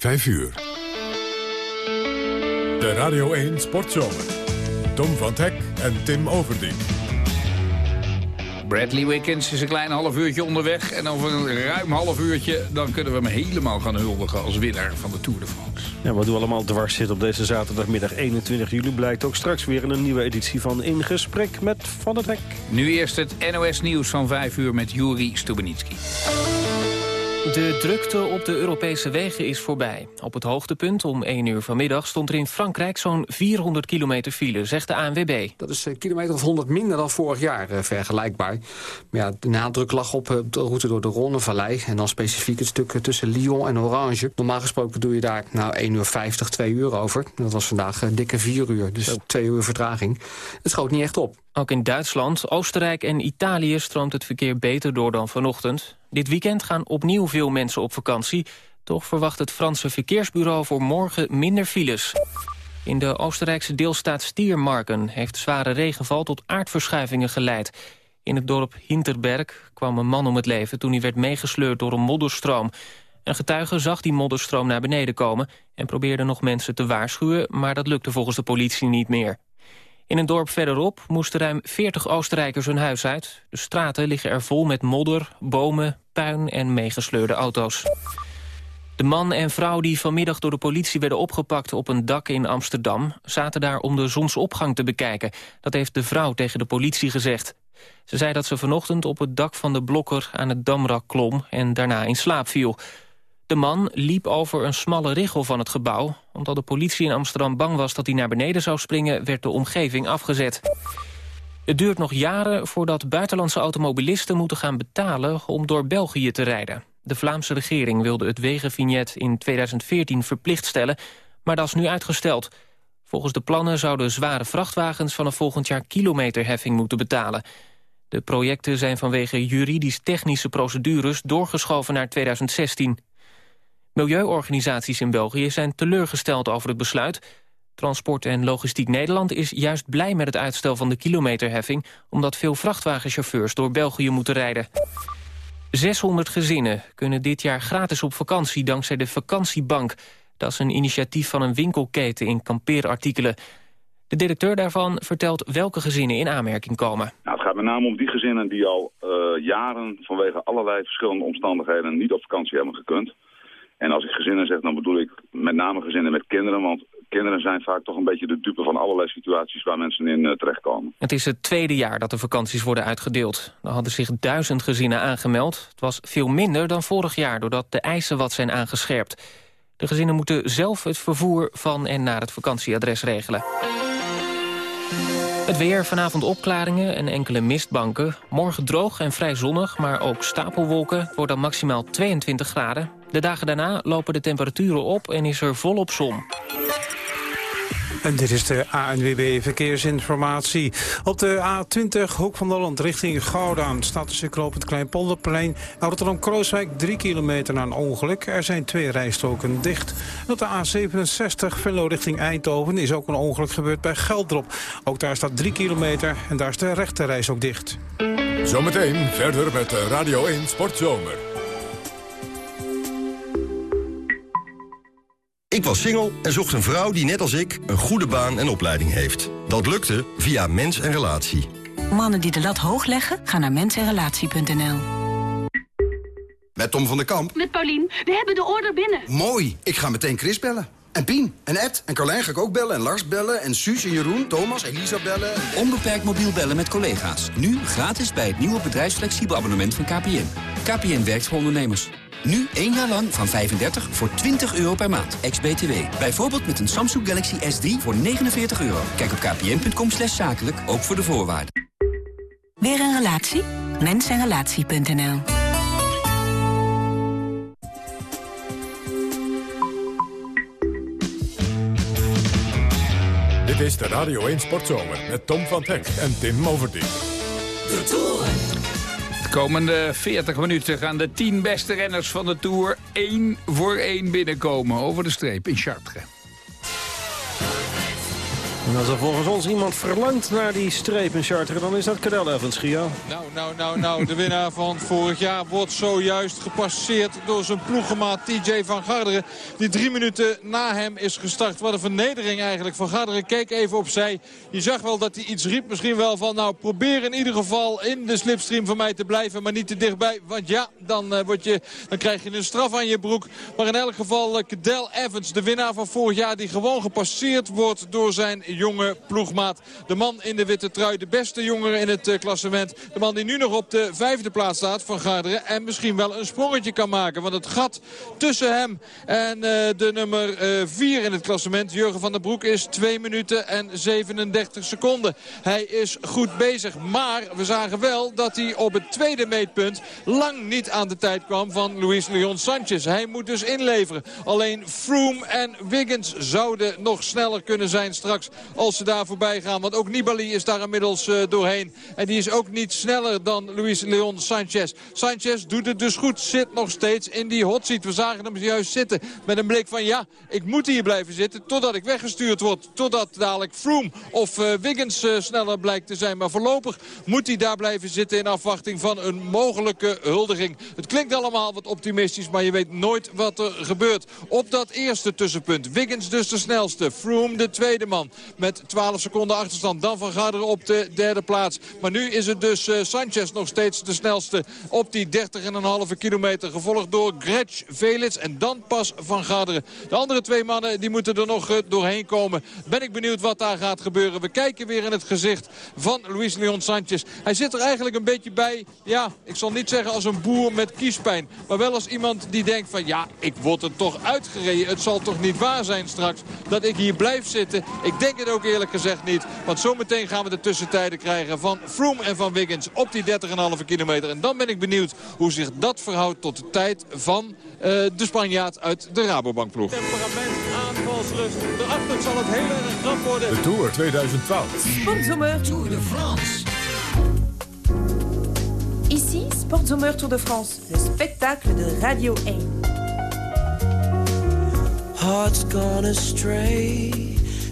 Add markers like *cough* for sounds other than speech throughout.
5 uur. De Radio 1 Sportzomer. Tom van Hek en Tim Overdien. Bradley Wiggins is een klein half uurtje onderweg. En over een ruim half uurtje dan kunnen we hem helemaal gaan huldigen als winnaar van de Tour de France. Ja, wat u allemaal dwars zit op deze zaterdagmiddag 21 juli... blijkt ook straks weer in een nieuwe editie van In Gesprek met Van het Hek. Nu eerst het NOS Nieuws van 5 uur met Juri Stubenitski. De drukte op de Europese wegen is voorbij. Op het hoogtepunt om 1 uur vanmiddag stond er in Frankrijk zo'n 400 kilometer file, zegt de ANWB. Dat is een kilometer of 100 minder dan vorig jaar, eh, vergelijkbaar. Maar ja, de nadruk lag op eh, de route door de Ronnevallei... en dan specifiek het stuk eh, tussen Lyon en Orange. Normaal gesproken doe je daar nou 1 uur 50, 2 uur over. Dat was vandaag dikke 4 uur, dus 2 uur vertraging. Het schoot niet echt op. Ook in Duitsland, Oostenrijk en Italië stroomt het verkeer beter door dan vanochtend. Dit weekend gaan opnieuw veel mensen op vakantie. Toch verwacht het Franse Verkeersbureau voor morgen minder files. In de Oostenrijkse deelstaat Stiermarken heeft zware regenval tot aardverschuivingen geleid. In het dorp Hinterberg kwam een man om het leven toen hij werd meegesleurd door een modderstroom. Een getuige zag die modderstroom naar beneden komen en probeerde nog mensen te waarschuwen, maar dat lukte volgens de politie niet meer. In een dorp verderop moesten ruim 40 Oostenrijkers hun huis uit. De straten liggen er vol met modder, bomen, puin en meegesleurde auto's. De man en vrouw die vanmiddag door de politie werden opgepakt op een dak in Amsterdam... zaten daar om de zonsopgang te bekijken. Dat heeft de vrouw tegen de politie gezegd. Ze zei dat ze vanochtend op het dak van de blokker aan het Damrak klom... en daarna in slaap viel. De man liep over een smalle richel van het gebouw. Omdat de politie in Amsterdam bang was dat hij naar beneden zou springen... werd de omgeving afgezet. Het duurt nog jaren voordat buitenlandse automobilisten moeten gaan betalen... om door België te rijden. De Vlaamse regering wilde het wegenvignet in 2014 verplicht stellen... maar dat is nu uitgesteld. Volgens de plannen zouden zware vrachtwagens vanaf volgend jaar kilometerheffing moeten betalen. De projecten zijn vanwege juridisch-technische procedures doorgeschoven naar 2016. Milieuorganisaties in België zijn teleurgesteld over het besluit. Transport en Logistiek Nederland is juist blij met het uitstel van de kilometerheffing... omdat veel vrachtwagenchauffeurs door België moeten rijden. 600 gezinnen kunnen dit jaar gratis op vakantie dankzij de vakantiebank. Dat is een initiatief van een winkelketen in kampeerartikelen. De directeur daarvan vertelt welke gezinnen in aanmerking komen. Nou, het gaat met name om die gezinnen die al uh, jaren vanwege allerlei verschillende omstandigheden niet op vakantie hebben gekund. En als ik gezinnen zeg, dan bedoel ik met name gezinnen met kinderen. Want kinderen zijn vaak toch een beetje de dupe van allerlei situaties waar mensen in uh, terechtkomen. Het is het tweede jaar dat de vakanties worden uitgedeeld. Er hadden zich duizend gezinnen aangemeld. Het was veel minder dan vorig jaar doordat de eisen wat zijn aangescherpt. De gezinnen moeten zelf het vervoer van en naar het vakantieadres regelen. Het weer, vanavond opklaringen en enkele mistbanken. Morgen droog en vrij zonnig, maar ook stapelwolken. Wordt dan maximaal 22 graden. De dagen daarna lopen de temperaturen op en is er volop zon. En dit is de ANWB Verkeersinformatie. Op de A20 Hoek van Holland richting Gouda staat tussen Klopend Kleinpolderplein Rotterdam-Krooswijk 3 kilometer na een ongeluk. Er zijn twee rijstroken dicht. op de A67 Venlo richting Eindhoven is ook een ongeluk gebeurd bij Geldrop. Ook daar staat 3 kilometer en daar is de rechte ook dicht. Zometeen verder met Radio 1 Sportzomer. Ik was single en zocht een vrouw die net als ik een goede baan en opleiding heeft. Dat lukte via Mens en Relatie. Mannen die de lat hoog leggen, gaan naar mensenrelatie.nl. Met Tom van der Kamp. Met Paulien. We hebben de order binnen. Mooi. Ik ga meteen Chris bellen. En Pien, en Ed, en Carlijn ga ik ook bellen, en Lars bellen, en Suus, en Jeroen, Thomas, Elisa bellen. Onbeperkt mobiel bellen met collega's. Nu gratis bij het nieuwe bedrijfsflexibel abonnement van KPN. KPN werkt voor ondernemers. Nu één jaar lang van 35 voor 20 euro per maand, ex-BTW. Bijvoorbeeld met een Samsung Galaxy S3 voor 49 euro. Kijk op kpn.com slash zakelijk, ook voor de voorwaarden. Weer een relatie? Mensenrelatie.nl Dit is de Radio 1 Sportzomer met Tom van Hek en Tim Overdien. De Tour komende 40 minuten gaan de 10 beste renners van de Tour één voor één binnenkomen over de streep in Chartres. En als er volgens ons iemand verlangt naar die strepen charter, dan is dat Cadel Evans, Gio. Nou, nou, nou, nou. De winnaar van vorig jaar wordt zojuist gepasseerd door zijn ploeggemaat TJ van Garderen. Die drie minuten na hem is gestart. Wat een vernedering eigenlijk. Van Garderen keek even opzij. Je zag wel dat hij iets riep. Misschien wel van, nou, probeer in ieder geval in de slipstream van mij te blijven. Maar niet te dichtbij. Want ja, dan, uh, word je, dan krijg je een straf aan je broek. Maar in elk geval uh, Cadel Evans, de winnaar van vorig jaar... die gewoon gepasseerd wordt door zijn jonge ploegmaat. De man in de witte trui, de beste jongere in het uh, klassement. De man die nu nog op de vijfde plaats staat van Garderen. En misschien wel een sprongetje kan maken. Want het gat tussen hem en uh, de nummer 4 uh, in het klassement, Jurgen van der Broek, is 2 minuten en 37 seconden. Hij is goed bezig. Maar we zagen wel dat hij op het tweede meetpunt lang niet aan de tijd kwam van Luis Leon Sanchez. Hij moet dus inleveren. Alleen Froome en Wiggins zouden nog sneller kunnen zijn straks als ze daar voorbij gaan. Want ook Nibali is daar inmiddels uh, doorheen. En die is ook niet sneller dan Luis Leon Sanchez. Sanchez doet het dus goed. Zit nog steeds in die hot seat. We zagen hem juist zitten met een blik van ja, ik moet hier blijven zitten totdat ik weggestuurd word. Totdat dadelijk Froome of uh, Wiggins uh, sneller blijkt te zijn. Maar voorlopig moet hij daar blijven zitten in afwachting van een mogelijke huldiging. Het klinkt allemaal wat optimistisch, maar je weet nooit wat er gebeurt. Op dat eerste tussenpunt. Wiggins dus de snelste. Froome de tweede man. Met 12 seconden achterstand. Dan Van Garderen op de derde plaats. Maar nu is het dus uh, Sanchez nog steeds de snelste op die 30,5 kilometer. Gevolgd door Gretsch, Velits en dan pas Van Garderen. De andere twee mannen die moeten er nog uh, doorheen komen. Ben ik benieuwd wat daar gaat gebeuren. We kijken weer in het gezicht van Luis Leon Sanchez. Hij zit er eigenlijk een beetje bij, ja, ik zal niet zeggen als een boer met kiespijn. Maar wel als iemand die denkt van, ja, ik word er toch uitgereden. Het zal toch niet waar zijn straks dat ik hier blijf zitten. Ik denk het ook eerlijk gezegd niet. Want zometeen gaan we de tussentijden krijgen van Froome en van Wiggins op die 30,5 kilometer. En dan ben ik benieuwd hoe zich dat verhoudt tot de tijd van uh, de Spanjaard uit de Rabobankploeg. Temperament, aanvalslust. Daarachter zal het heel erg knap worden. De Tour 2012. Sportzomer Tour de France. Ici, Sportzomer Tour de France, le spectacle de Radio 1. Hearts gone astray,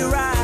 Your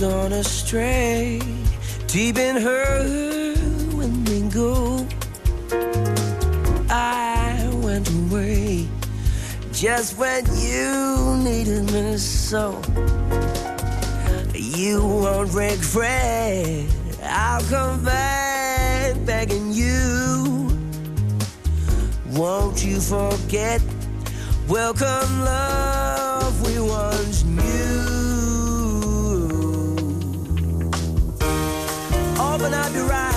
gone astray, deep in her go. I went away just when you needed me so. You won't regret, I'll come back begging you. Won't you forget? Welcome, love love and I'll be right.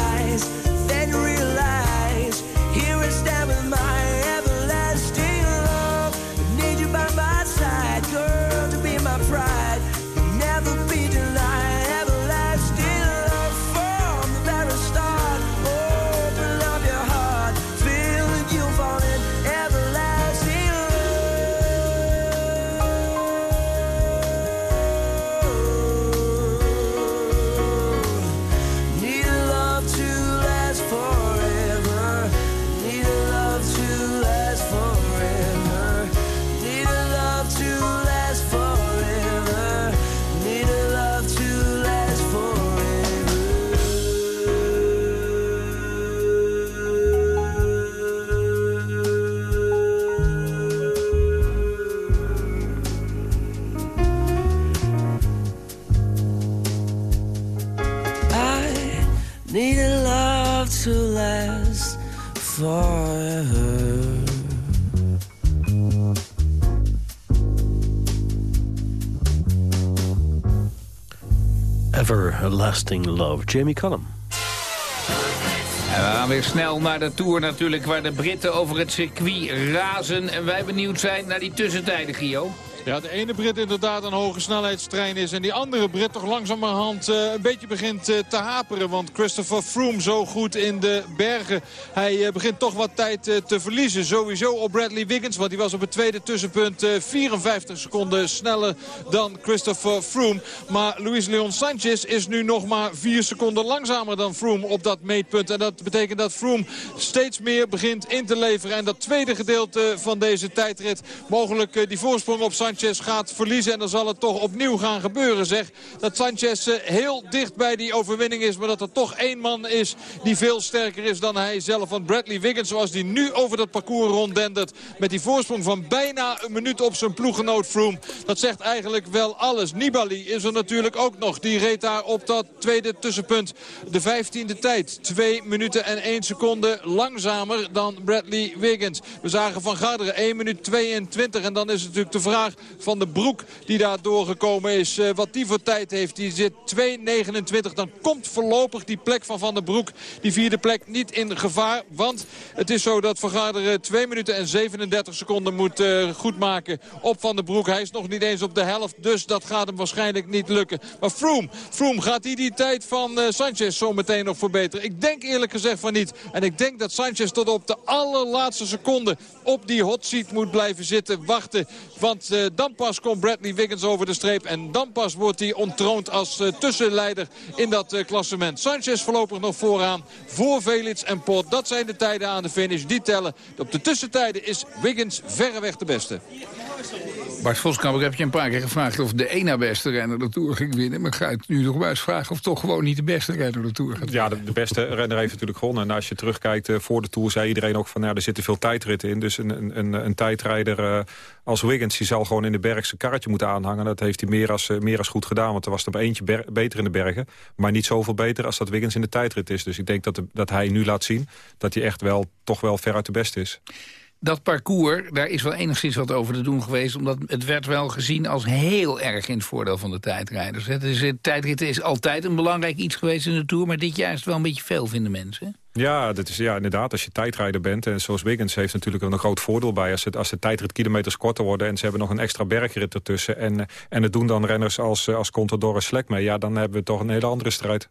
Everlasting Love, Jamie Cullum. En we gaan weer snel naar de Tour natuurlijk... waar de Britten over het circuit razen. En wij benieuwd zijn naar die tussentijden, Gio. Ja, de ene Brit inderdaad een hoge snelheidstrein is. En die andere Brit toch langzamerhand uh, een beetje begint uh, te haperen. Want Christopher Froome zo goed in de bergen. Hij uh, begint toch wat tijd te verliezen. Sowieso op Bradley Wiggins. Want die was op het tweede tussenpunt 54 seconden sneller dan Christopher Froome. Maar Luis Leon Sanchez is nu nog maar 4 seconden langzamer dan Froome op dat meetpunt. En dat betekent dat Froome steeds meer begint in te leveren. En dat tweede gedeelte van deze tijdrit mogelijk die voorsprong op Sanchez Sanchez gaat verliezen. En dan zal het toch opnieuw gaan gebeuren zeg. Dat Sanchez eh, heel dicht bij die overwinning is. Maar dat er toch één man is die veel sterker is dan hij zelf. Want Bradley Wiggins zoals die nu over dat parcours ronddendert. Met die voorsprong van bijna een minuut op zijn ploeggenoot Froome. Dat zegt eigenlijk wel alles. Nibali is er natuurlijk ook nog. Die reed daar op dat tweede tussenpunt. De vijftiende tijd. Twee minuten en één seconde langzamer dan Bradley Wiggins. We zagen Van Garderen 1 minuut 22. En dan is het natuurlijk de vraag van de Broek die daar doorgekomen is. Uh, wat die voor tijd heeft, die zit 2.29. Dan komt voorlopig die plek van Van der Broek, die vierde plek, niet in gevaar. Want het is zo dat Vergaderen 2 minuten en 37 seconden moet uh, goedmaken op Van der Broek. Hij is nog niet eens op de helft, dus dat gaat hem waarschijnlijk niet lukken. Maar Froome, Froome gaat hij die, die tijd van uh, Sanchez zo meteen nog verbeteren? Ik denk eerlijk gezegd van niet. En ik denk dat Sanchez tot op de allerlaatste seconde op die hot seat moet blijven zitten, wachten. Want uh, dan pas komt Bradley Wiggins over de streep. En dan pas wordt hij ontroond als uh, tussenleider in dat uh, klassement. Sanchez voorlopig nog vooraan voor Velits en Pot. Dat zijn de tijden aan de finish. Die tellen. Op de tussentijden is Wiggins verreweg de beste. Bart Voskamp, ik heb je een paar keer gevraagd of de ene beste renner de Tour ging winnen. Maar ik ga het nu nog maar eens vragen of toch gewoon niet de beste renner de Tour gaat Ja, de, de, beste renner heeft natuurlijk gewonnen. En als je terugkijkt uh, voor de Tour zei iedereen ook van... ja, er zitten veel tijdritten in. Dus een, een, een tijdrijder uh, als Wiggins die zal gewoon in de berg zijn karretje moeten aanhangen. Dat heeft hij meer als, uh, meer als goed gedaan. Want er was er eentje beter in de bergen. Maar niet zoveel beter als dat Wiggins in de tijdrit is. Dus ik denk dat, de, dat hij nu laat zien dat hij echt wel, toch wel veruit de beste is dat parcours, daar is wel enigszins wat over te doen geweest... omdat het werd wel gezien als heel erg in het voordeel van de tijdrijders. Het is, is altijd een belangrijk iets geweest in de Tour... maar dit jaar is het wel een beetje veel, vinden mensen. Ja, dat is, ja, inderdaad, als je tijdrijder bent... en zoals Wiggins heeft natuurlijk een groot voordeel bij... als, het, als de tijdritkilometers korter worden... en ze hebben nog een extra bergrit ertussen... en, en het doen dan renners als, als Contador en Slek mee... ja, dan hebben we toch een hele andere strijd.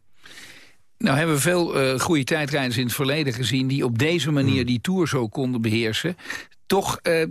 Nou hebben we veel uh, goede tijdrijders in het verleden gezien... die op deze manier hmm. die Tour zo konden beheersen. Toch uh,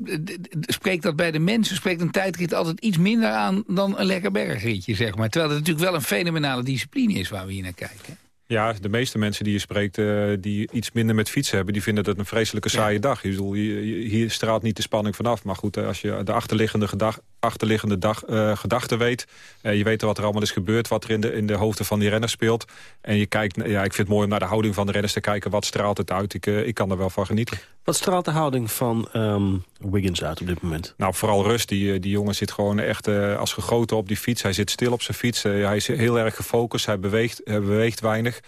spreekt dat bij de mensen, spreekt een tijdrit altijd iets minder aan... dan een lekker bergritje, zeg maar. Terwijl het natuurlijk wel een fenomenale discipline is waar we hier naar kijken. Ja, de meeste mensen die je spreekt uh, die iets minder met fietsen hebben... die vinden dat een vreselijke saaie dag. Je bedoel, hier straalt niet de spanning vanaf. Maar goed, als je de achterliggende gedag, achterliggende dag, uh, gedachten weet. Uh, je weet wat er allemaal is gebeurd, wat er in de, in de hoofden van die renners speelt. En je kijkt, ja, ik vind het mooi om naar de houding van de renners te kijken. Wat straalt het uit? Ik, uh, ik kan er wel van genieten. Wat straalt de houding van um, Wiggins uit op dit moment? Nou, vooral rust. Die, die jongen zit gewoon echt als gegoten op die fiets. Hij zit stil op zijn fiets. hij is heel erg gefocust. Hij beweegt, hij beweegt weinig.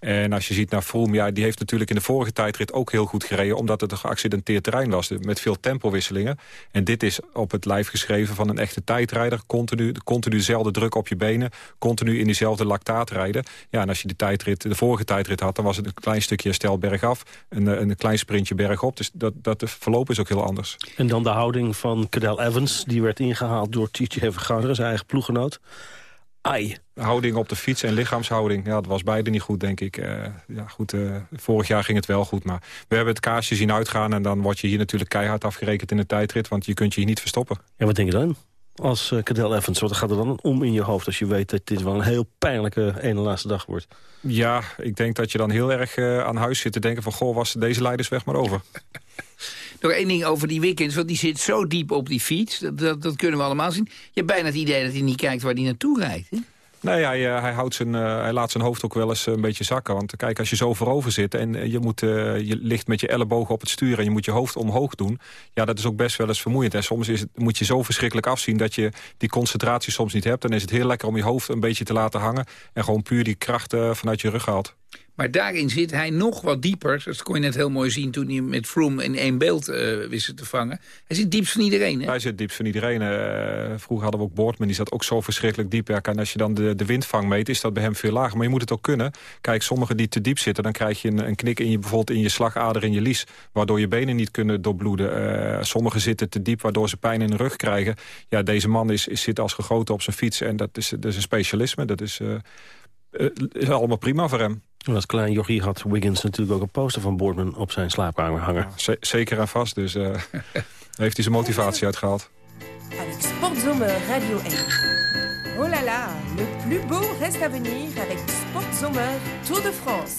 En als je ziet naar Froome, die heeft natuurlijk in de vorige tijdrit ook heel goed gereden... omdat het een geaccidenteerd terrein was, met veel tempowisselingen. En dit is op het lijf geschreven van een echte tijdrijder. Continu, continu dezelfde druk op je benen, continu in diezelfde lactaat rijden. Ja, en als je de, tijdrit, de vorige tijdrit had, dan was het een klein stukje herstel bergaf... een, een klein sprintje bergop. Dus dat, dat verloop is ook heel anders. En dan de houding van Cadel Evans, die werd ingehaald door TJ Vergarderen, zijn eigen ploeggenoot. Ai. Houding op de fiets en lichaamshouding, ja, dat was beide niet goed, denk ik. Uh, ja, goed, uh, vorig jaar ging het wel goed, maar we hebben het kaarsje zien uitgaan... en dan word je hier natuurlijk keihard afgerekend in de tijdrit... want je kunt je hier niet verstoppen. En wat denk je dan? Als uh, Cadel Evans, wat gaat er dan om in je hoofd... als je weet dat dit wel een heel pijnlijke ene laatste dag wordt? Ja, ik denk dat je dan heel erg aan huis zit te denken van... goh, was deze leidersweg maar over. Nog één ding over die weekends, want die zit zo diep op die fiets. Dat, dat, dat, kunnen we allemaal zien. Je hebt bijna het idee dat hij niet kijkt waar hij naartoe rijdt. Hè? Nee, hij, eh, hij, houdt zijn, uh, hij laat zijn hoofd ook wel eens een beetje zakken. Want kijk, als je zo voorover zit en eh, je, moet, je ligt met je ellebogen op het stuur... en je moet je hoofd omhoog doen, ja, dat is ook best wel eens vermoeiend. En soms is het, moet je zo verschrikkelijk afzien dat je die concentratie soms niet hebt. Dan is het heel lekker om je hoofd een beetje te laten hangen... en gewoon puur die kracht vanuit je rug haalt. Maar daarin zit hij nog wat dieper. Dat kon je net heel mooi zien toen hij met Froome in één beeld uh, wist te vangen. Hij zit diepst van iedereen. Hè? Hij zit diepst van iedereen. vroeger hadden we ook Boordman, die zat ook zo verschrikkelijk diep. En als je dan de, de windvang meet, is dat bij hem veel lager. Maar je moet het ook kunnen. Kijk, sommigen die te diep zitten, dan krijg je een, een knik in je, bijvoorbeeld in je slagader in je lies. Waardoor je benen niet kunnen doorbloeden. sommigen zitten te diep, waardoor ze pijn in de rug krijgen. Ja, deze man is, is, zit als gegoten op zijn fiets. En dat is, dat is een specialisme. Dat is, is allemaal prima voor hem. Als klein jochie had Wiggins natuurlijk ook een poster van Boardman op zijn slaapkamer hangen. Ja, zeker en vast, dus uh, *laughs* heeft hij zijn motivatie uitgehaald. Avec Sportzomer Radio 1. Oh là là, le plus beau reste à venir avec Sportzomer Tour de France.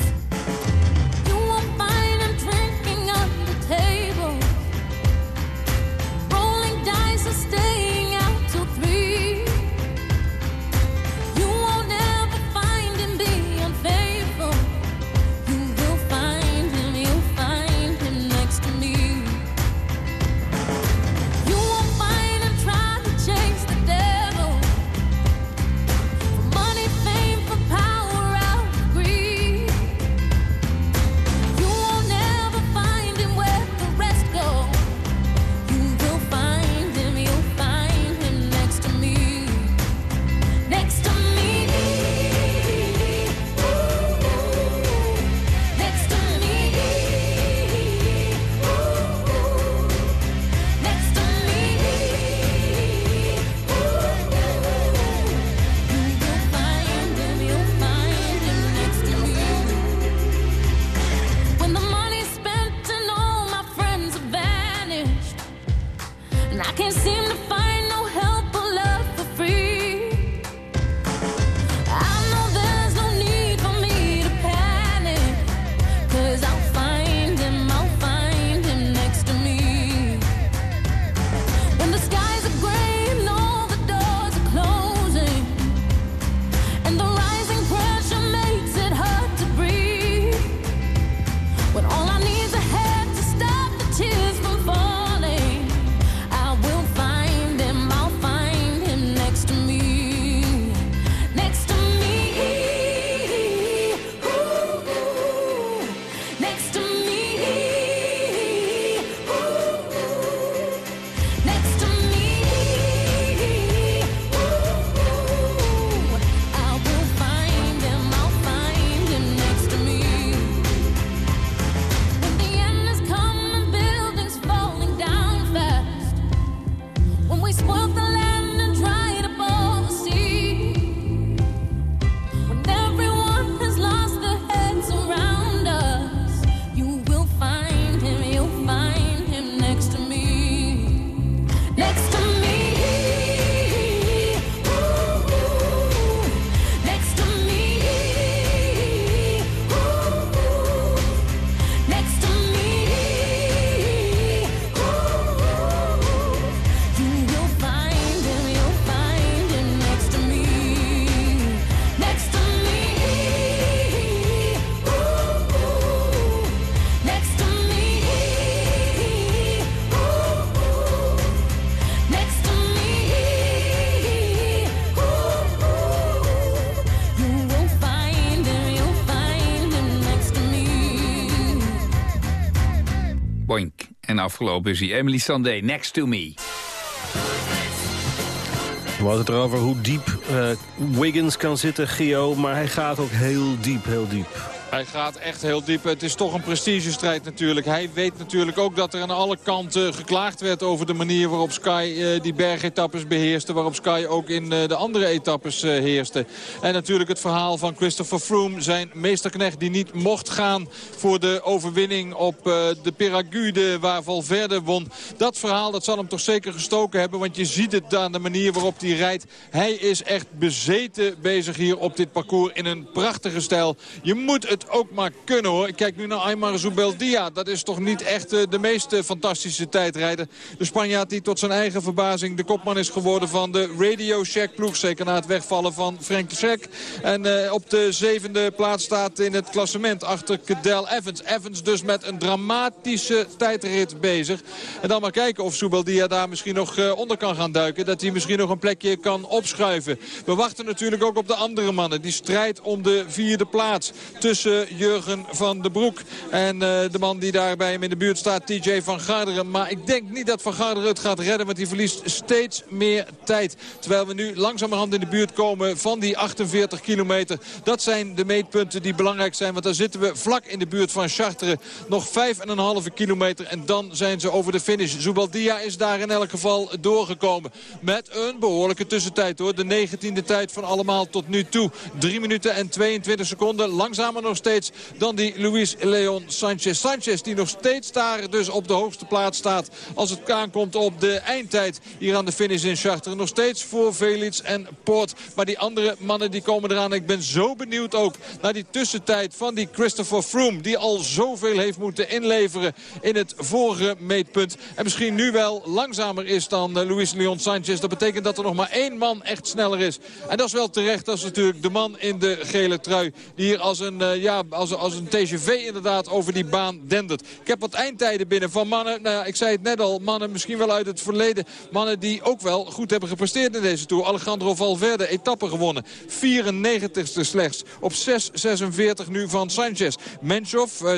En afgelopen is hij. Emily Sandé, Next to Me. We hadden het erover hoe diep eh, Wiggins kan zitten, Gio. Maar hij gaat ook heel diep, heel diep. Hij gaat echt heel diep. Het is toch een prestigestrijd natuurlijk. Hij weet natuurlijk ook dat er aan alle kanten geklaagd werd over de manier waarop Sky eh, die bergetappes beheerste. Waarop Sky ook in eh, de andere etappes eh, heerste. En natuurlijk het verhaal van Christopher Froome. Zijn meesterknecht die niet mocht gaan voor de overwinning op de Peragude waar Valverde won. Dat verhaal dat zal hem toch zeker gestoken hebben. Want je ziet het aan de manier waarop hij rijdt. Hij is echt bezeten bezig hier op dit parcours in een prachtige stijl. Je moet het ook maar kunnen hoor. Ik kijk nu naar Aymar Zubeldia. Dat is toch niet echt eh, de meest eh, fantastische tijdrijder. De Spanjaard die tot zijn eigen verbazing de kopman is geworden van de Radio Shack ploeg. Zeker na het wegvallen van Frank Shack. En eh, op de zevende plaats staat in het klassement achter Cadel Evans. Evans dus met een dramatische tijdrit bezig. En dan maar kijken of Zubeldia daar misschien nog onder kan gaan duiken. Dat hij misschien nog een plekje kan opschuiven. We wachten natuurlijk ook op de andere mannen. Die strijd om de vierde plaats tussen tussen Jurgen van den Broek en de man die daar bij hem in de buurt staat, TJ van Garderen. Maar ik denk niet dat Van Garderen het gaat redden, want hij verliest steeds meer tijd. Terwijl we nu langzamerhand in de buurt komen van die 48 kilometer. Dat zijn de meetpunten die belangrijk zijn, want daar zitten we vlak in de buurt van Chartres. Nog 5,5 kilometer en dan zijn ze over de finish. Zubaldia is daar in elk geval doorgekomen. Met een behoorlijke tussentijd hoor. De 19e tijd van allemaal tot nu toe. 3 minuten en 22 seconden. Langzamer nog steeds dan die Luis Leon Sanchez. Sanchez die nog steeds daar dus op de hoogste plaats staat. Als het aankomt op de eindtijd hier aan de finish in Chartres. Nog steeds voor Velits en Poort. Maar die andere mannen die komen eraan. Ik ben zo benieuwd ook naar die tussentijd van die Christopher Froome. Die al zoveel heeft moeten inleveren in het vorige meetpunt. En misschien nu wel langzamer is dan uh, Luis Leon Sanchez. Dat betekent dat er nog maar één man echt sneller is. En dat is wel terecht. Dat is natuurlijk de man in de gele trui. Die hier als een, uh, als, als een TGV inderdaad over die baan dendert. Ik heb wat eindtijden binnen van mannen. Nou ik zei het net al. Mannen misschien wel uit het verleden. Mannen die ook wel goed hebben gepresteerd in deze Tour. Alejandro Valverde, etappe gewonnen. 94ste slechts. Op 6.46 nu van Sanchez. Menchov, uh,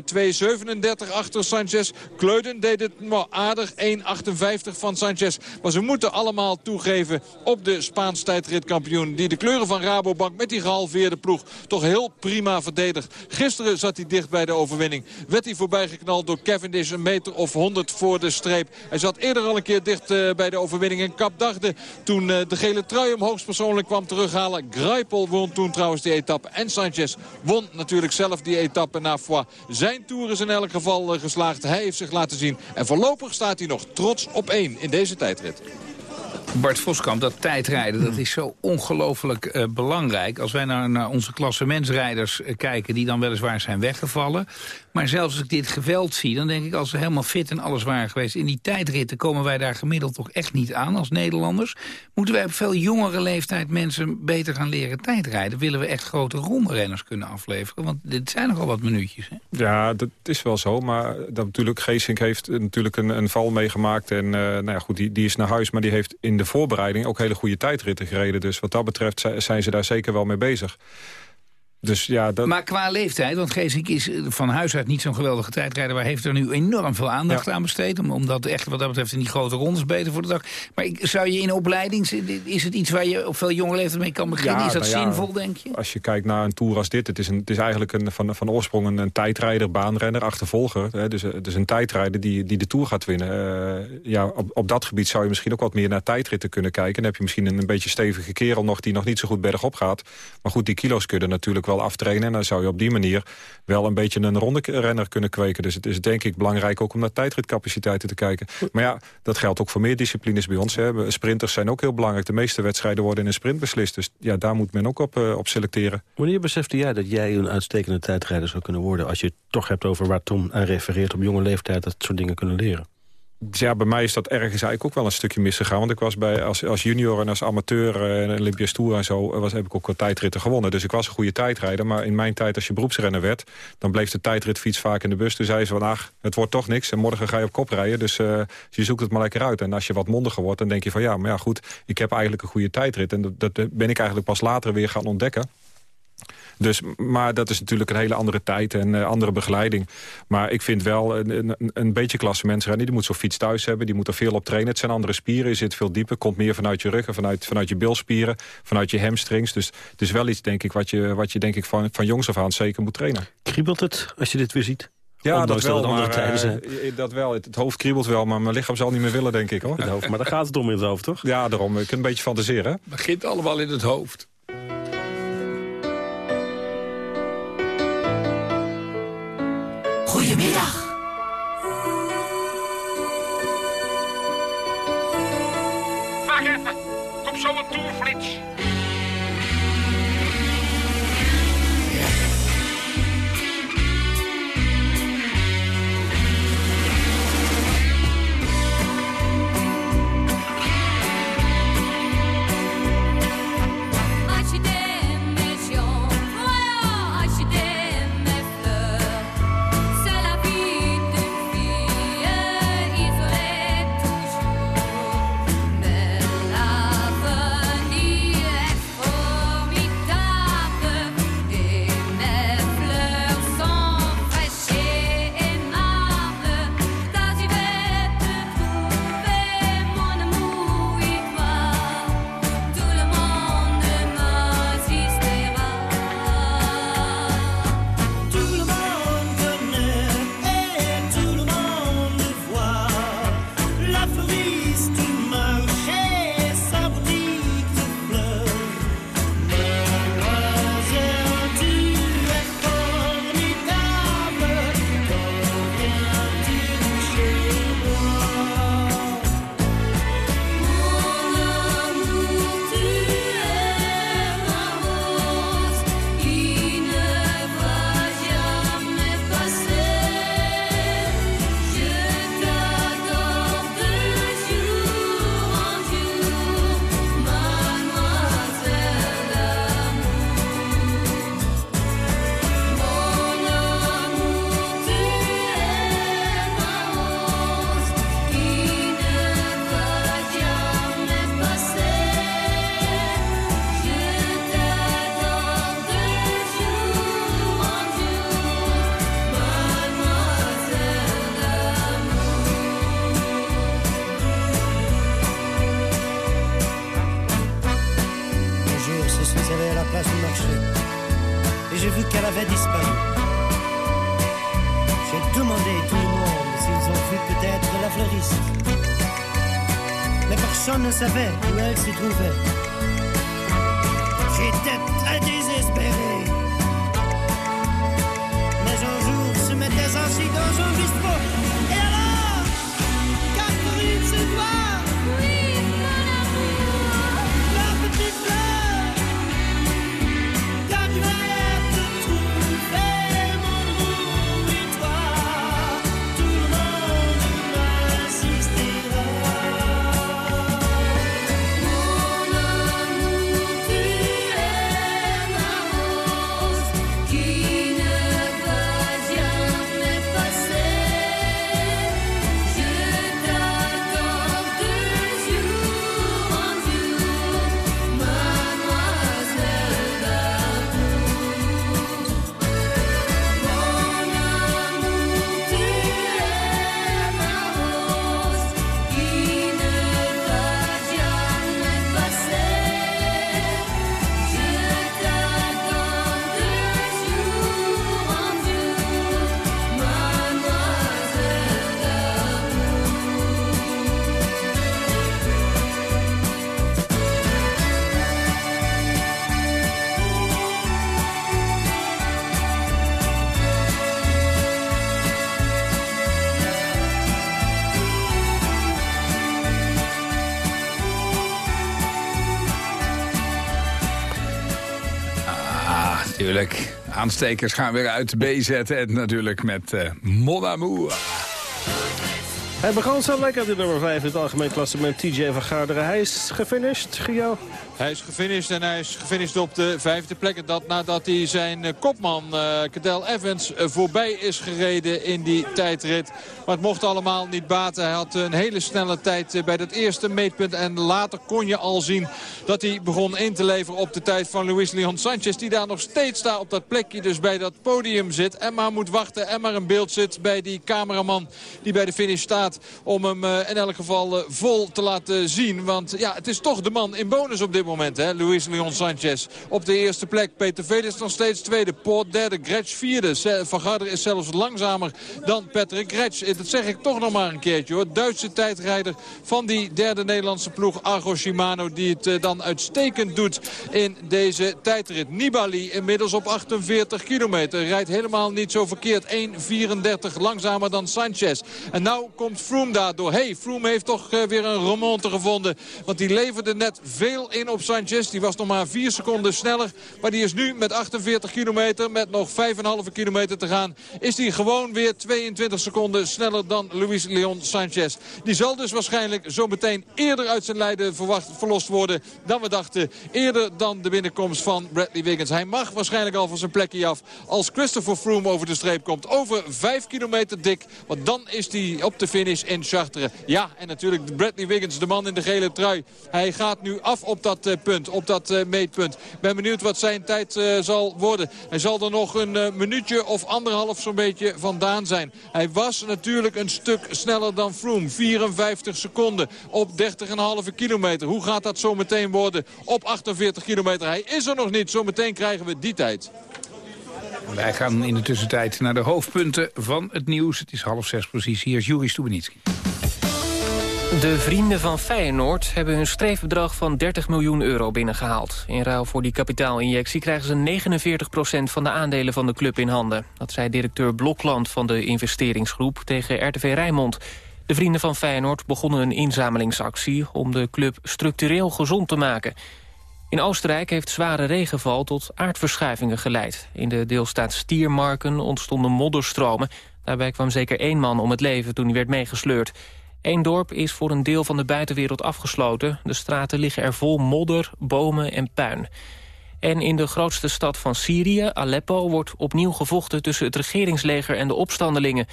2.37 achter Sanchez. Kleuden deed het maar aardig. 1.58 van Sanchez. Maar ze moeten allemaal toegeven op de Spaans tijdritkampioen. Die de kleuren van Rabobank met die gehalveerde ploeg toch heel prima verdedigt. Gisteren zat hij dicht bij de overwinning. Werd hij voorbijgeknald door Cavendish een meter of 100 voor de streep. Hij zat eerder al een keer dicht uh, bij de overwinning in Kapdagde. Toen uh, de gele trui hem hoogstpersoonlijk kwam terughalen. Greipel won toen trouwens die etappe. En Sanchez won natuurlijk zelf die etappe naar Foix. Zijn toer is in elk geval uh, geslaagd. Hij heeft zich laten zien. En voorlopig staat hij nog trots op één in deze tijdrit. Bart Voskamp, dat tijdrijden dat is zo ongelooflijk uh, belangrijk. Als wij naar, naar onze klasse mensrijders uh, kijken... die dan weliswaar zijn weggevallen... Maar zelfs als ik dit geveld zie, dan denk ik als ze helemaal fit en alles waren geweest... in die tijdritten komen wij daar gemiddeld toch echt niet aan als Nederlanders. Moeten wij op veel jongere leeftijd mensen beter gaan leren tijdrijden? Willen we echt grote rondrenners kunnen afleveren? Want dit zijn nogal wat minuutjes, hè? Ja, dat is wel zo. Maar dat natuurlijk, Geesink heeft natuurlijk een, een val meegemaakt. En uh, nou ja, goed, die, die is naar huis. Maar die heeft in de voorbereiding ook hele goede tijdritten gereden. Dus wat dat betreft zijn ze daar zeker wel mee bezig. Dus ja, dat... Maar qua leeftijd, want Geesink is van huis uit niet zo'n geweldige tijdrijder... maar heeft er nu enorm veel aandacht ja. aan besteed... omdat echt wat dat betreft in die grote rondes beter voor de dag. Maar zou je in opleiding, is het iets waar je op veel jonge leeftijd mee kan beginnen? Ja, is dat nou zinvol, denk je? Als je kijkt naar een Tour als dit, het is, een, het is eigenlijk een, van, van oorsprong een, een tijdrijder, baanrenner, achtervolger. Hè, dus, dus een tijdrijder die, die de Tour gaat winnen. Uh, ja, op, op dat gebied zou je misschien ook wat meer naar tijdritten kunnen kijken. Dan heb je misschien een, een beetje stevige kerel nog die nog niet zo goed bergop gaat. Maar goed, die kilo's kunnen natuurlijk wel aftrainen... en dan zou je op die manier wel een beetje een ronde renner kunnen kweken. Dus het is denk ik belangrijk ook om naar tijdritcapaciteiten te kijken. Maar ja, dat geldt ook voor meer disciplines bij ons. Hè. Sprinters zijn ook heel belangrijk. De meeste wedstrijden worden in een sprint beslist. Dus ja, daar moet men ook op, uh, op selecteren. Wanneer besefte jij dat jij een uitstekende tijdrijder zou kunnen worden... als je het toch hebt over waar Tom aan refereert... op jonge leeftijd dat soort dingen kunnen leren? Ja, bij mij is dat ergens eigenlijk ook wel een stukje misgegaan. Want ik was bij, als, als junior en als amateur en Olympisch en zo... Was, heb ik ook wat tijdritten gewonnen. Dus ik was een goede tijdrijder. Maar in mijn tijd, als je beroepsrenner werd... dan bleef de tijdritfiets vaak in de bus. Toen zei ze van, ach, het wordt toch niks. En morgen ga je op kop rijden. Dus uh, je zoekt het maar lekker uit. En als je wat mondiger wordt, dan denk je van... ja, maar ja, goed, ik heb eigenlijk een goede tijdrit. En dat, dat ben ik eigenlijk pas later weer gaan ontdekken. Dus, maar dat is natuurlijk een hele andere tijd en uh, andere begeleiding. Maar ik vind wel een, een, een beetje klasse mensen die moet zo'n fiets thuis hebben. Die moet er veel op trainen. Het zijn andere spieren. Je zit veel dieper. Komt meer vanuit je ruggen, vanuit, vanuit je bilspieren. Vanuit je hamstrings. Dus het is wel iets denk ik wat je, wat je denk ik van, van jongs af aan zeker moet trainen. Kriebelt het als je dit weer ziet? Ja, dat wel, maar, uh, dat wel. Het, het, hoofd kriebelt wel, maar mijn lichaam zal niet meer willen, denk ik. hoor. Het hoofd, maar daar gaat het om in het hoofd, toch? Ja, daarom. Ik kan een beetje fantaseren. Het begint allemaal in het hoofd. Goedemiddag. Wacht even. Kom zo een toerflits. It's J'ai demandé tout le monde s'ils ont vu peut-être la fleuriste. Mais personne ne savait où elle se trouvait. J'étais très désespéré. Mais un jour, se mettait assis dans un bistrot. Natuurlijk. Aanstekers gaan weer uit B zetten. En natuurlijk met eh Mon Amour. Hij begon zo lekker de nummer 5 in het algemeen klassement TJ van Garderen. Hij is gefinished, Gio. Hij is gefinished en hij is gefinished op de vijfde plek. En dat nadat hij zijn eh, kopman uh, Cadel Evans eh, voorbij is gereden in die tijdrit. Maar het mocht allemaal niet baten. Hij had een hele snelle tijd bij dat eerste meetpunt. En later kon je al zien dat hij begon in te leveren op de tijd van Luis Leon Sanchez. Die daar nog steeds daar op dat plekje dus bij dat podium zit. En maar moet wachten en maar een beeld zit bij die cameraman die bij de finish staat. Om hem in elk geval vol te laten zien. Want ja, het is toch de man in bonus op dit moment, hè, Luis Leon Sanchez. Op de eerste plek. Peter Vedes nog steeds tweede. Poort derde. Gretsch vierde. Van Garder is zelfs langzamer dan Patrick Gretsch. Dat zeg ik toch nog maar een keertje hoor. Duitse tijdrijder van die derde Nederlandse ploeg Argo Shimano. Die het dan uitstekend doet in deze tijdrit. Nibali inmiddels op 48 kilometer. Rijdt helemaal niet zo verkeerd. 1.34 langzamer dan Sanchez. En nou komt Froome daardoor. Hey, Froome heeft toch weer een remonte gevonden. Want die leverde net veel in op Sanchez. Die was nog maar 4 seconden sneller. Maar die is nu met 48 kilometer, met nog 5,5 kilometer te gaan... is die gewoon weer 22 seconden sneller dan Luis Leon Sanchez. Die zal dus waarschijnlijk zo meteen eerder uit zijn lijden verwacht, verlost worden... dan we dachten. Eerder dan de binnenkomst van Bradley Wiggins. Hij mag waarschijnlijk al van zijn plekje af als Christopher Froome over de streep komt. Over 5 kilometer dik, want dan is hij op de finish in Chartres. Ja, en natuurlijk Bradley Wiggins, de man in de gele trui. Hij gaat nu af op dat uh, punt, op dat uh, meetpunt. Ik ben benieuwd wat zijn tijd uh, zal worden. Hij zal er nog een minuutje of anderhalf zo'n beetje vandaan zijn. Hij was natuurlijk een stuk sneller dan Froome. 54 seconden op 30,5 kilometer. Hoe gaat dat zo meteen worden op 48 kilometer? Hij is er nog niet. Zometeen krijgen we die tijd. Wij gaan in de tussentijd naar de hoofdpunten van het nieuws. Het is half zes precies. Hier is Juri Stubenitski. De vrienden van Feyenoord hebben hun streefbedrag van 30 miljoen euro binnengehaald. In ruil voor die kapitaalinjectie krijgen ze 49% van de aandelen van de club in handen. Dat zei directeur Blokland van de investeringsgroep tegen RTV Rijnmond. De vrienden van Feyenoord begonnen een inzamelingsactie om de club structureel gezond te maken. In Oostenrijk heeft zware regenval tot aardverschuivingen geleid. In de deelstaat Stiermarken ontstonden modderstromen. Daarbij kwam zeker één man om het leven toen hij werd meegesleurd. Eén dorp is voor een deel van de buitenwereld afgesloten. De straten liggen er vol modder, bomen en puin. En in de grootste stad van Syrië, Aleppo, wordt opnieuw gevochten... tussen het regeringsleger en de opstandelingen.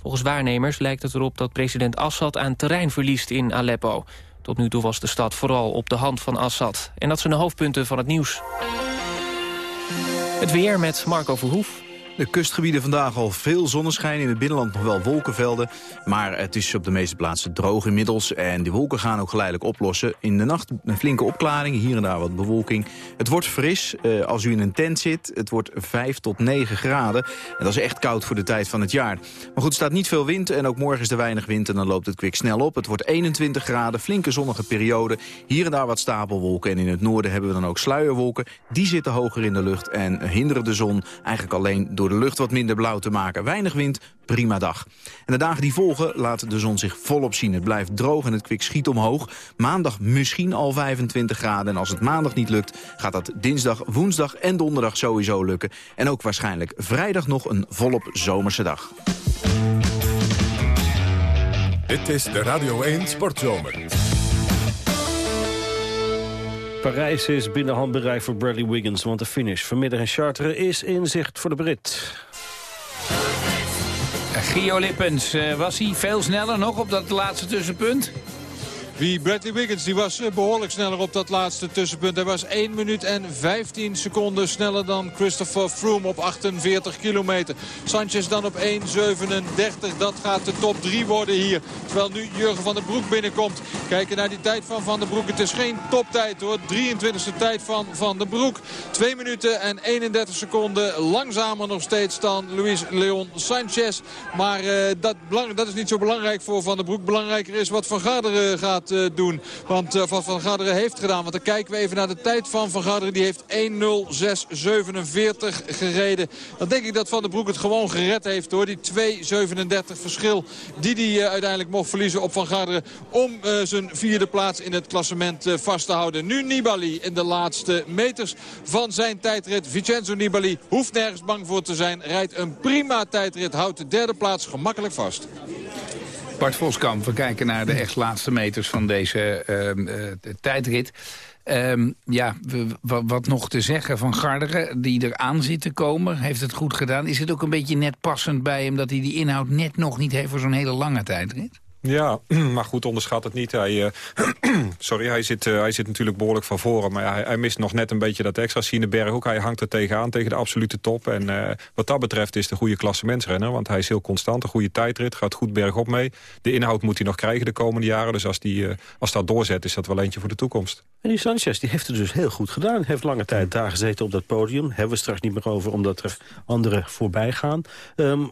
Volgens waarnemers lijkt het erop dat president Assad aan terrein verliest in Aleppo. Tot nu toe was de stad vooral op de hand van Assad. En dat zijn de hoofdpunten van het nieuws. Het weer met Marco Verhoef. De kustgebieden vandaag al veel zonneschijn. In het binnenland nog wel wolkenvelden. Maar het is op de meeste plaatsen droog inmiddels. En die wolken gaan ook geleidelijk oplossen. In de nacht een flinke opklaring. Hier en daar wat bewolking. Het wordt fris eh, als u in een tent zit. Het wordt 5 tot 9 graden. En dat is echt koud voor de tijd van het jaar. Maar goed, er staat niet veel wind. En ook morgen is er weinig wind. En dan loopt het kwik snel op. Het wordt 21 graden. Flinke zonnige periode. Hier en daar wat stapelwolken. En in het noorden hebben we dan ook sluierwolken. Die zitten hoger in de lucht. En hinderen de zon eigenlijk alleen door de lucht wat minder blauw te maken. Weinig wind, prima dag. En de dagen die volgen laat de zon zich volop zien. Het blijft droog en het kwik schiet omhoog. Maandag misschien al 25 graden. En als het maandag niet lukt, gaat dat dinsdag, woensdag en donderdag sowieso lukken. En ook waarschijnlijk vrijdag nog een volop zomerse dag. Dit is de Radio 1 Sportzomer. Parijs is binnen handbereik voor Bradley Wiggins... want de finish vanmiddag in Chartres is in zicht voor de Brit. Gio Lippens, eh, was hij veel sneller nog op dat laatste tussenpunt? Wie Bradley Wiggins die was eh, behoorlijk sneller op dat laatste tussenpunt. Hij was 1 minuut en 15 seconden sneller dan Christopher Froome op 48 kilometer. Sanchez dan op 1.37. Dat gaat de top 3 worden hier. Terwijl nu Jurgen van der Broek binnenkomt. Kijken naar die tijd van Van der Broek. Het is geen toptijd hoor. 23e tijd van Van der Broek. 2 minuten en 31 seconden. Langzamer nog steeds dan Luis Leon Sanchez. Maar uh, dat, dat, is niet zo belangrijk voor Van der Broek. Belangrijker is wat Van Garderen gaat eh, doen. Want uh, wat Van Garderen heeft gedaan. Want dan kijken we even naar de tijd van Van Garderen. Die heeft 1.06.47 gereden. Dan denk ik dat Van der Broek het gewoon gered heeft hoor. Die 2.37 verschil die hij uh, uiteindelijk mocht verliezen op Van Garderen. Om zijn vierde plaats in het klassement vast te houden. Nu Nibali in de laatste meters van zijn tijdrit. Vincenzo Nibali hoeft nergens bang voor te zijn. Rijdt een prima tijdrit. Houdt de derde plaats gemakkelijk vast. Bart Voskamp, we kijken naar de echt laatste meters van deze uh, tijdrit. Um, ja, wat nog te zeggen van Garderen, die eraan zit te komen. Heeft het goed gedaan. Is het ook een beetje net passend bij hem... dat hij die inhoud net nog niet heeft voor zo'n hele lange tijdrit? Ja, *clears throat* maar goed, onderschat het niet. Hij, uh, *clears throat* sorry, hij zit, uh, hij zit natuurlijk behoorlijk van voren. Maar hij, hij, mist nog net een beetje dat extra. Sieneberg ook, hij hangt er tegenaan, tegen de absolute top. En uh, wat dat betreft is de goede klassementsrenner. Want hij is heel constant, een goede tijdrit, gaat goed bergop mee. De inhoud moet hij nog krijgen de komende jaren. Dus als, die, als dat doorzet, is dat wel eentje voor de toekomst. En die Sanchez die heeft het dus heel goed gedaan. Heeft lange tijd daar gezeten op dat podium. Hebben we straks niet meer over, omdat er anderen voorbij gaan. Um,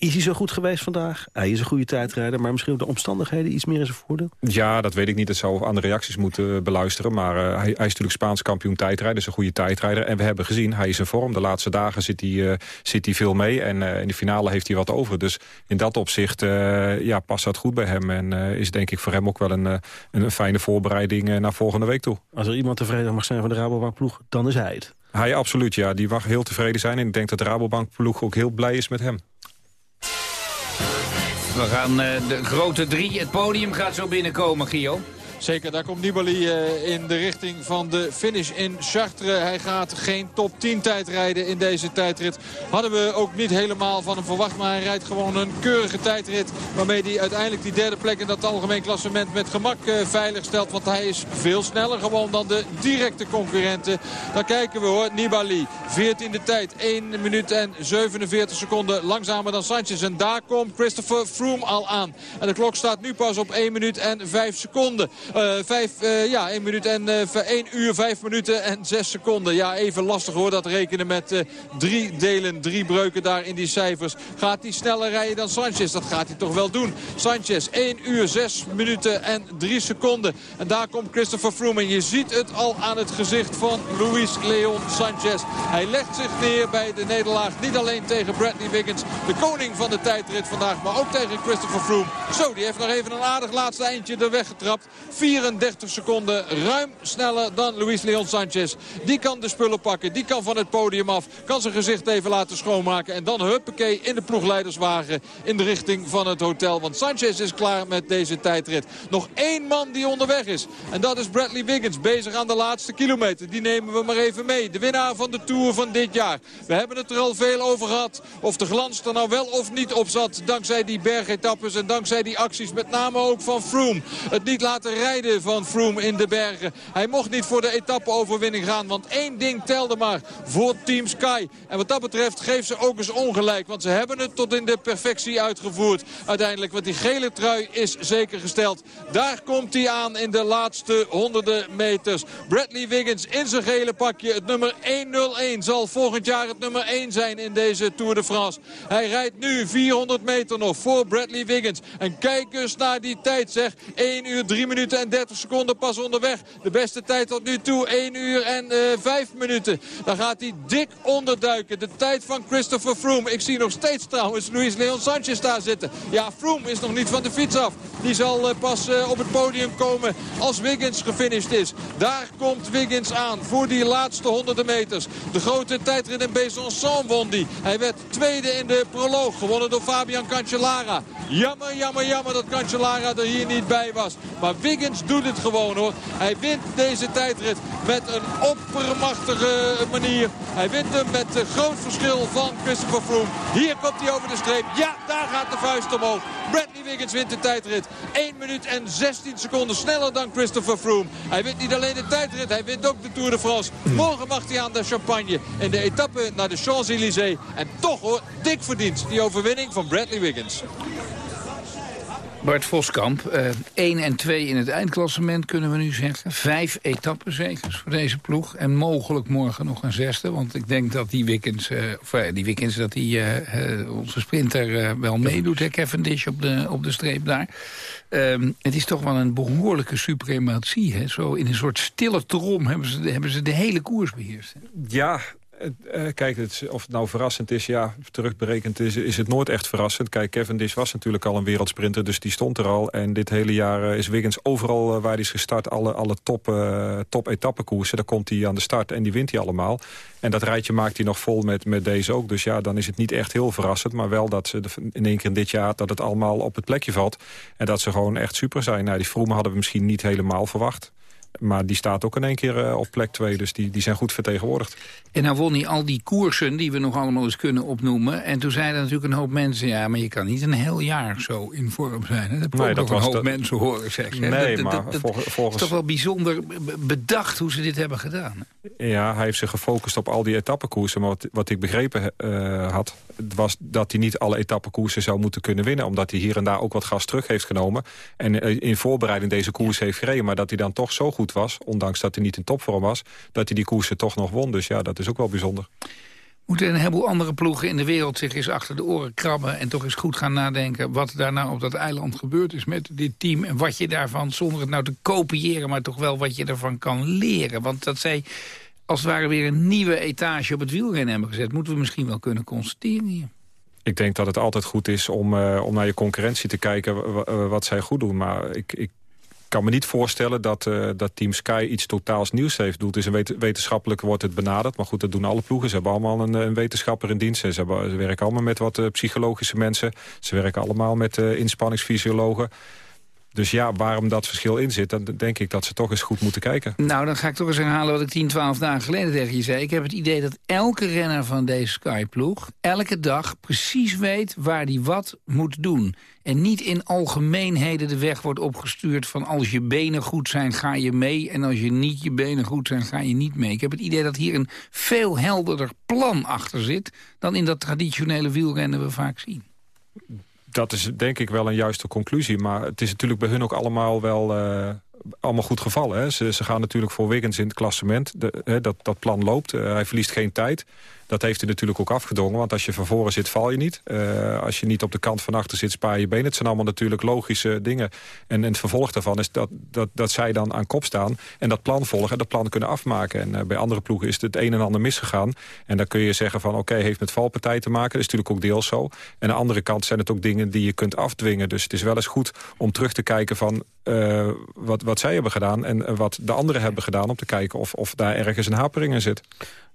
is hij zo goed geweest vandaag? Hij is een goede tijdrijder, maar misschien de omstandigheden iets meer in zijn voordeel? Ja, dat weet ik niet. Het zou aan de reacties moeten beluisteren. Maar uh, hij, hij, is natuurlijk Spaans kampioen tijdrijder, is een goede tijdrijder. En we hebben gezien, hij is in vorm. De laatste dagen zit hij, uh, zit hij veel mee. En uh, in de finale heeft hij wat over. Dus in dat opzicht ja, past dat goed bij hem. En is denk ik voor hem ook wel een, een fijne voorbereiding naar volgende week toe. Als er iemand tevreden mag zijn van de Rabobank ploeg, dan is hij het. Hij absoluut, ja. Die mag heel tevreden zijn. En ik denk dat de Rabobank ploeg ook heel blij is met hem. We gaan uh, de grote drie. Het podium gaat zo binnenkomen, Gio. Zeker, daar komt Nibali uh, in de richting van de finish in Chartres. Hij gaat geen top 10 tijd rijden in deze tijdrit. Hadden we ook niet helemaal van hem verwacht. Maar hij rijdt gewoon een keurige tijdrit. Waarmee hij uiteindelijk die derde plek in dat algemeen klassement met gemak uh, veilig stelt. Want hij is veel sneller gewoon dan de directe concurrenten. Dan kijken we hoor. Nibali, 14e tijd. 1 minuut en 47 seconden langzamer dan Sanchez. En daar komt Christopher Froome al aan. En de klok staat nu pas op 1 minuut en 5 seconden. Uh, vijf, uh, ja, 1 minuut en uh, 1 uur, 5 minuten en 6 seconden. Ja, even lastig hoor, dat rekenen met drie delen, drie breuken daar in die cijfers. Gaat hij sneller rijden dan Sanchez? Dat gaat hij toch wel doen. Sanchez, 1 uur, 6 minuten en 3 seconden. En daar komt Christopher Froome. En je ziet het al aan het gezicht van Luis Leon Sanchez. Hij legt zich neer bij de nederlaag. Niet alleen tegen Bradley Wiggins, de koning van de tijdrit vandaag. Maar ook tegen Christopher Froome. Zo, die heeft nog even een aardig laatste eindje er weggetrapt. 34 seconden ruim sneller dan Luis Leon Sanchez. Die kan de spullen pakken, die kan van het podium af. Kan zijn gezicht even laten schoonmaken. En dan huppakee in de ploegleiderswagen in de richting van het hotel. Want Sanchez is klaar met deze tijdrit. Nog één man die onderweg is. En dat is Bradley Wiggins, bezig aan de laatste kilometer. Die nemen we maar even mee. De winnaar van de Tour van dit jaar. We hebben het er al veel over gehad. Of de glans er nou wel of niet op zat. Dankzij die bergetappes en dankzij die acties. Met name ook van Froome. Het niet laten rijden van Froome in de bergen. Hij mocht niet voor de etappe-overwinning gaan. Want één ding telde maar voor Team Sky. En wat dat betreft geeft ze ook eens ongelijk. Want ze hebben het tot in de perfectie uitgevoerd. Uiteindelijk, want die gele trui is zeker gesteld. Daar komt hij aan in de laatste honderden meters. Bradley Wiggins in zijn gele pakje. Het nummer 101 zal volgend jaar het nummer 1 zijn in deze Tour de France. Hij rijdt nu 400 meter nog voor Bradley Wiggins. En kijk eens naar die tijd zeg. 1 uur 3 minuten en 30 seconden pas onderweg. De beste tijd tot nu toe 1 uur en uh, eh, 5 minuten. Dan gaat hij dik onderduiken. De tijd van Christopher Froome. Ik zie nog steeds trouwens Luis Leon Sanchez daar zitten. Ja, Froome is nog niet van de fiets af. Die zal uh, pas uh, op het podium komen als Wiggins gefinished is. Daar komt Wiggins aan voor die laatste honderden meters. De grote tijdrit in Besançon won die. Hij werd tweede in de proloog, gewonnen door Fabian Cancellara. Jammer, jammer, jammer dat Cancellara er hier niet bij was. Maar Wiggins doet het gewoon hoor. Hij wint deze tijdrit met een oppermachtige manier. Hij wint hem met groot verschil van Christopher Froome. Hier komt hij over de streep. Ja, daar gaat de vuist omhoog. Bradley Wiggins wint de tijdrit. 1 minuut en 16 seconden sneller dan Christopher Froome. Hij wint niet alleen de tijdrit, hij wint ook de Tour de France. Morgen mag hij aan de champagne in de etappe naar de Champs-Élysées. En toch hoor, dik verdiend die overwinning van Bradley Wiggins. Bart Voskamp, uh, eh, 1 en 2 in het eindklassement kunnen we nu zeggen. Vijf etappenzegers voor deze ploeg. En mogelijk morgen nog een zesde. Want ik denk dat die Wickens, uh, of, uh, die Wickens dat die, onze sprinter wel meedoet. Hè, Cavendish op de, op de streep daar. Um, het is toch wel een behoorlijke suprematie. Hè? Zo in een soort stille trom hebben ze, hebben ze de hele koers beheerst. Hè? Ja, uh, kijk, het, of het nou verrassend is, ja, terugberekend is, is het nooit echt verrassend. Kijk, Cavendish was natuurlijk al een wereldsprinter, dus die stond er al. En dit hele jaar uh, is Wiggins overal uh, waar hij is gestart, alle, alle top, top etappekoersen, daar komt hij aan de start en die wint hij allemaal. En dat rijtje maakt hij nog vol met, met deze ook. Dus ja, dan is het niet echt heel verrassend, maar wel dat ze in één keer in dit jaar, dat het allemaal op het plekje valt. En dat ze gewoon echt super zijn. Nou, die Vroemen hadden we misschien niet helemaal verwacht. Maar die staat ook in één keer uh, op plek 2. Dus die, die zijn goed vertegenwoordigd. En nou won hij al die koersen die we nog allemaal eens kunnen opnoemen. En toen zeiden natuurlijk een hoop mensen... ja, maar je kan niet een heel jaar zo in vorm zijn. Hè? Dat heb nee, nog een hoop mensen horen zeggen. Nee, dat, maar dat, volgens... Het is toch wel bijzonder bedacht hoe ze dit hebben gedaan. Ja, hij heeft zich gefocust op al die etappekoersen. Maar wat, wat ik begrepen uh, had... was dat hij niet alle etappekoersen zou moeten kunnen winnen. Omdat hij hier en daar ook wat gas terug heeft genomen. En uh, in voorbereiding deze koers heeft gereden. Maar dat hij dan toch zo goed goed was, ondanks dat hij niet in topvorm was... dat hij die koersen toch nog won. Dus ja, dat is ook wel bijzonder. Moeten een heleboel andere ploegen in de wereld zich eens achter de oren krabben... en toch eens goed gaan nadenken wat daar nou op dat eiland gebeurd is met dit team... en wat je daarvan, zonder het nou te kopiëren... maar toch wel wat je ervan kan leren. Want dat zij als het ware weer een nieuwe etage op het wielrennen hebben gezet... moeten we misschien wel kunnen constateren hier. Ik denk dat het altijd goed is om, uh, om naar je concurrentie te kijken wat zij goed doen. Maar ik, ik kan me niet voorstellen dat, uh, dat Team Sky iets totaals nieuws heeft. Doet is een wetenschappelijk wordt het benaderd. Maar goed, dat doen alle ploegen. Ze hebben allemaal een, een wetenschapper in dienst. Ze, werken allemaal met wat uh, psychologische mensen. Ze werken allemaal met uh, inspanningsfysiologen. Dus ja, waarom dat verschil in zit, dan denk ik dat ze toch eens goed moeten kijken. Nou, dan ga ik toch eens herhalen wat ik 10, 12 dagen geleden tegen je zei. Ik heb het idee dat elke renner van deze Skyploeg elke dag precies weet waar hij wat moet doen. En niet in algemeenheden de weg wordt opgestuurd van als je benen goed zijn, ga je mee. En als je niet je benen goed zijn, ga je niet mee. Ik heb het idee dat hier een veel helderder plan achter zit dan in dat traditionele wielrennen we vaak zien dat is denk ik wel een juiste conclusie. Maar het is natuurlijk bij hun ook allemaal wel... Uh, allemaal goed gevallen. Hè? Ze, ze, gaan natuurlijk voor Wiggins in het klassement. Hè, dat, dat plan loopt. Uh, hij verliest geen tijd. Dat heeft hij natuurlijk ook afgedongen. Want als je van voren zit, val je niet. Uh, als je niet op de kant van achter zit, spaar je benen. Het zijn allemaal natuurlijk logische dingen. En, en het vervolg daarvan is dat, dat, dat zij dan aan kop staan... en dat plan volgen en dat plan kunnen afmaken. En uh, bij andere ploegen is het een en ander misgegaan. En dan kun je zeggen van oké, heeft met valpartij te maken. Dat is natuurlijk ook deels zo. En aan de andere kant zijn het ook dingen die je kunt afdwingen. Dus het is wel eens goed om terug te kijken van... Wat, wat zij hebben gedaan en wat de anderen hebben gedaan... om te kijken of, of daar ergens een hapering in zit.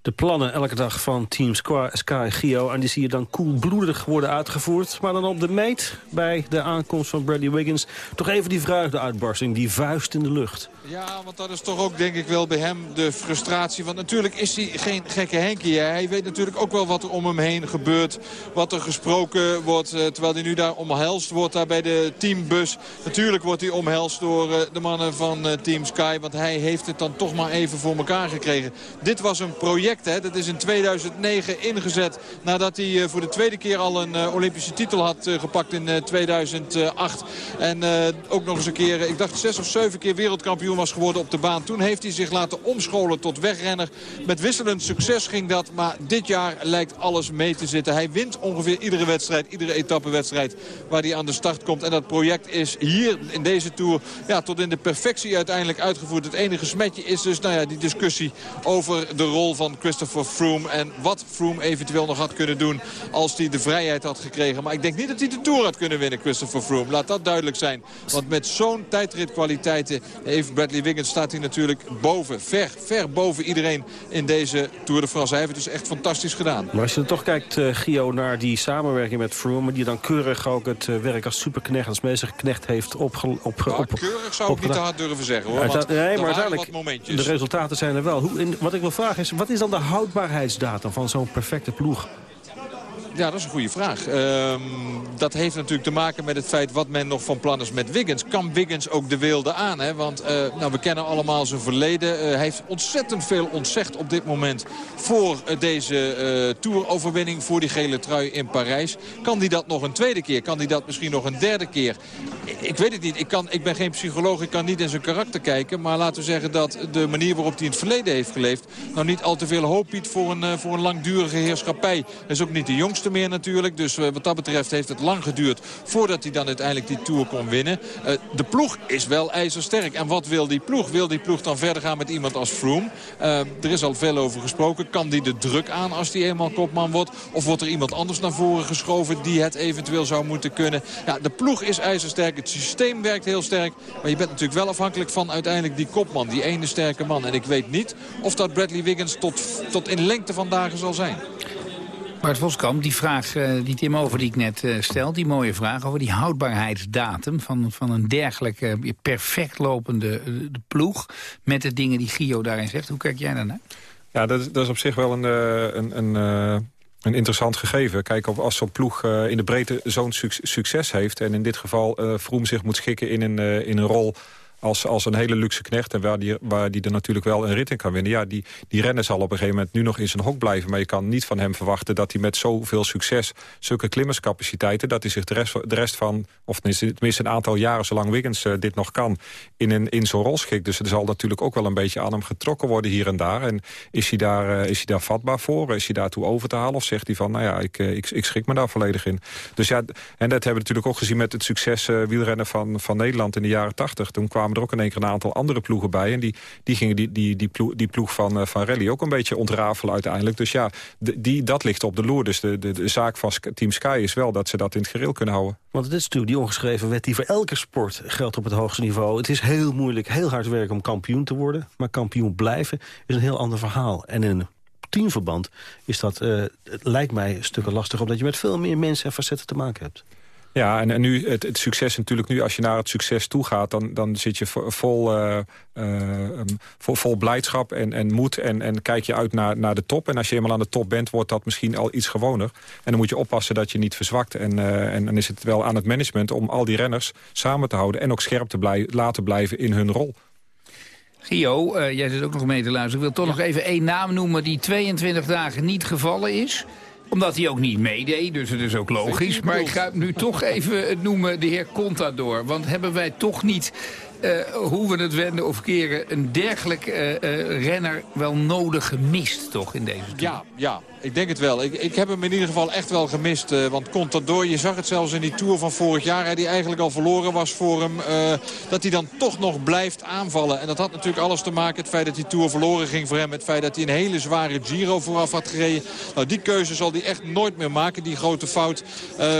De plannen elke dag van Team Sky, Gio. En die zie je dan koelbloedig worden uitgevoerd. Maar dan op de meet bij de aankomst van Bradley Wiggins... toch even die vreugde-uitbarsting, die vuist in de lucht. Ja, want dat is toch ook denk ik wel bij hem de frustratie. Want natuurlijk is hij geen gekke Henkie. Hij weet natuurlijk ook wel wat er om hem heen gebeurt. Wat er gesproken wordt. Eh, terwijl hij nu daar omhelst wordt daar bij de teambus. Natuurlijk wordt hij omhelst door eh, de mannen van eh, Team Sky. Want hij heeft het dan toch maar even voor elkaar gekregen. Dit was een project. Hè? Dat is in 2009 ingezet. Nadat hij eh, voor de tweede keer al een eh, Olympische titel had eh, gepakt in eh, 2008. En ook nog eens een keer, ik dacht zes of zeven keer wereldkampioen was geworden op de baan. Toen heeft hij zich laten omscholen tot wegrenner. Met wisselend succes ging dat. Maar dit jaar lijkt alles mee te zitten. Hij wint ongeveer iedere wedstrijd, iedere etappenwedstrijd waar hij aan de start komt. En dat project is hier in deze Tour ja, tot in de perfectie uiteindelijk uitgevoerd. Het enige smetje is dus nou ja, die discussie over de rol van Christopher Froome. En wat Froome eventueel nog had kunnen doen als hij de vrijheid had gekregen. Maar ik denk niet dat hij de Tour had kunnen winnen, Christopher Froome. Laat dat duidelijk zijn. Want met zo'n tijdritkwaliteiten heeft Bradley Wiggins staat hij natuurlijk boven. Ver, ver boven iedereen in deze Tour de France. Hij heeft het dus echt fantastisch gedaan. Maar als je dan toch kijkt, uh, Gio, naar die samenwerking met Froome... die dan keurig ook het uh, werk als superknecht, als meesterknecht heeft opge op, nou, op, Keurig zou ik niet te hard durven zeggen, hoor. Want nee, maar uiteindelijk, de resultaten zijn er wel. Hoe, in, wat ik wil vragen is, wat is dan de houdbaarheidsdatum van zo'n perfecte ploeg? Ja, dat is een goede vraag. Um, dat heeft natuurlijk te maken met het feit wat men nog van plan is met Wiggins. Kan Wiggins ook de wilde aan? Hè? Want uh, nou, we kennen allemaal zijn verleden. Uh, hij heeft ontzettend veel ontzegd op dit moment voor uh, deze toeroverwinning. Voor die gele trui in Parijs. Kan hij dat nog een tweede keer? Kan hij dat misschien nog een derde keer? Ik, ik weet het niet. Ik, kan, ik ben geen psycholoog. Ik kan niet in zijn karakter kijken. Maar laten we zeggen dat de manier waarop hij in het verleden heeft geleefd... nou niet al te veel hoop biedt voor een, voor een langdurige heerschappij. Hij is ook niet de jongste meer natuurlijk. Dus uh, wat dat betreft heeft het lang geduurd voordat hij dan uiteindelijk die Tour kon winnen. Uh, de ploeg is wel ijzersterk. En wat wil die ploeg? Wil die ploeg dan verder gaan met iemand als Froome? Uh, er is al veel over gesproken. Kan die de druk aan als die eenmaal kopman wordt? Of wordt er iemand anders naar voren geschoven die het eventueel zou moeten kunnen? Ja, de ploeg is ijzersterk. Het systeem werkt heel sterk. Maar je bent natuurlijk wel afhankelijk van uiteindelijk die kopman. Die ene sterke man. En ik weet niet of dat Bradley Wiggins tot, tot in lengte van dagen zal zijn. Bart Voskamp, die vraag uh, die Tim Over die ik net uh, stel... die mooie vraag over die houdbaarheidsdatum... van, van een dergelijke uh, perfect lopende de ploeg... met de dingen die Gio daarin zegt. Hoe kijk jij daarnaar? Ja, dat, dat is op zich wel een, een, een, een interessant gegeven. Kijk, als zo'n ploeg in de breedte zo'n succes heeft... en in dit geval Vroom zich moet schikken in een, in een rol als, als een hele luxe knecht... en waar die, waar die er natuurlijk wel een rit in kan winnen... ja, die, die renner zal op een gegeven moment nu nog in zijn hok blijven... maar je kan niet van hem verwachten dat hij met zoveel succes... zulke klimmerscapaciteiten, dat hij zich de rest, de rest van... of tenminste een aantal jaren, zolang Wiggins uh, dit nog kan... in, in zo'n rol schikt. Dus er zal natuurlijk ook wel een beetje aan hem getrokken worden hier en daar. En is hij daar, uh, is hij daar vatbaar voor? Is hij daartoe over te halen? Of zegt hij van, nou ja, ik, uh, ik, ik schrik me daar volledig in? Dus ja, en dat hebben we natuurlijk ook gezien met het succes wielrennen van, van Nederland in de jaren tachtig. Toen kwamen er ook in één keer een aantal andere ploegen bij. En die, die gingen die, die, die, ploeg, die ploeg van, uh, van Rally ook een beetje ontrafelen uiteindelijk. Dus ja, die, dat ligt op de loer. Dus de, de, de zaak van Team Sky is wel dat ze dat in het gereel kunnen houden. Want het is natuurlijk die ongeschreven wet die voor elke sport geldt op het hoogste niveau. Het is heel moeilijk, heel hard werken om kampioen te worden. Maar kampioen blijven is een heel ander verhaal. En in teamverband is dat, uh, het lijkt mij, stukken lastig... omdat je met veel meer mensen en facetten te maken hebt. Ja, en, en nu het, het, succes natuurlijk nu, als je naar het succes toe gaat... dan, dan zit je vol, uh, uh, vol, vol blijdschap en, en moed en, en kijk je uit naar, naar de top. En als je eenmaal aan de top bent, wordt dat misschien al iets gewoner. En dan moet je oppassen dat je niet verzwakt. En, uh, en dan is het wel aan het management om al die renners samen te houden... en ook scherp te blij, laten blijven in hun rol. Gio, uh, jij zit ook nog mee te luisteren. Ik wil toch ja. nog even één naam noemen die 22 dagen niet gevallen is omdat hij ook niet meedeed, dus het is ook logisch. Maar ik ga nu toch even noemen de heer Contador. Want hebben wij toch niet, uh, hoe we het wenden of keren... een dergelijk uh, uh, renner wel nodig gemist, toch, in deze tour? Ja, ja. Ik denk het wel. Ik, ik heb hem in ieder geval echt wel gemist. Want Contador, je zag het zelfs in die Tour van vorig jaar... Hè, die eigenlijk al verloren was voor hem... Dat hij dan toch nog blijft aanvallen. En dat had natuurlijk alles te maken... het feit dat die Tour verloren ging voor hem. Het feit dat hij een hele zware Giro vooraf had gereden. Nou, die keuze zal hij echt nooit meer maken, die grote fout.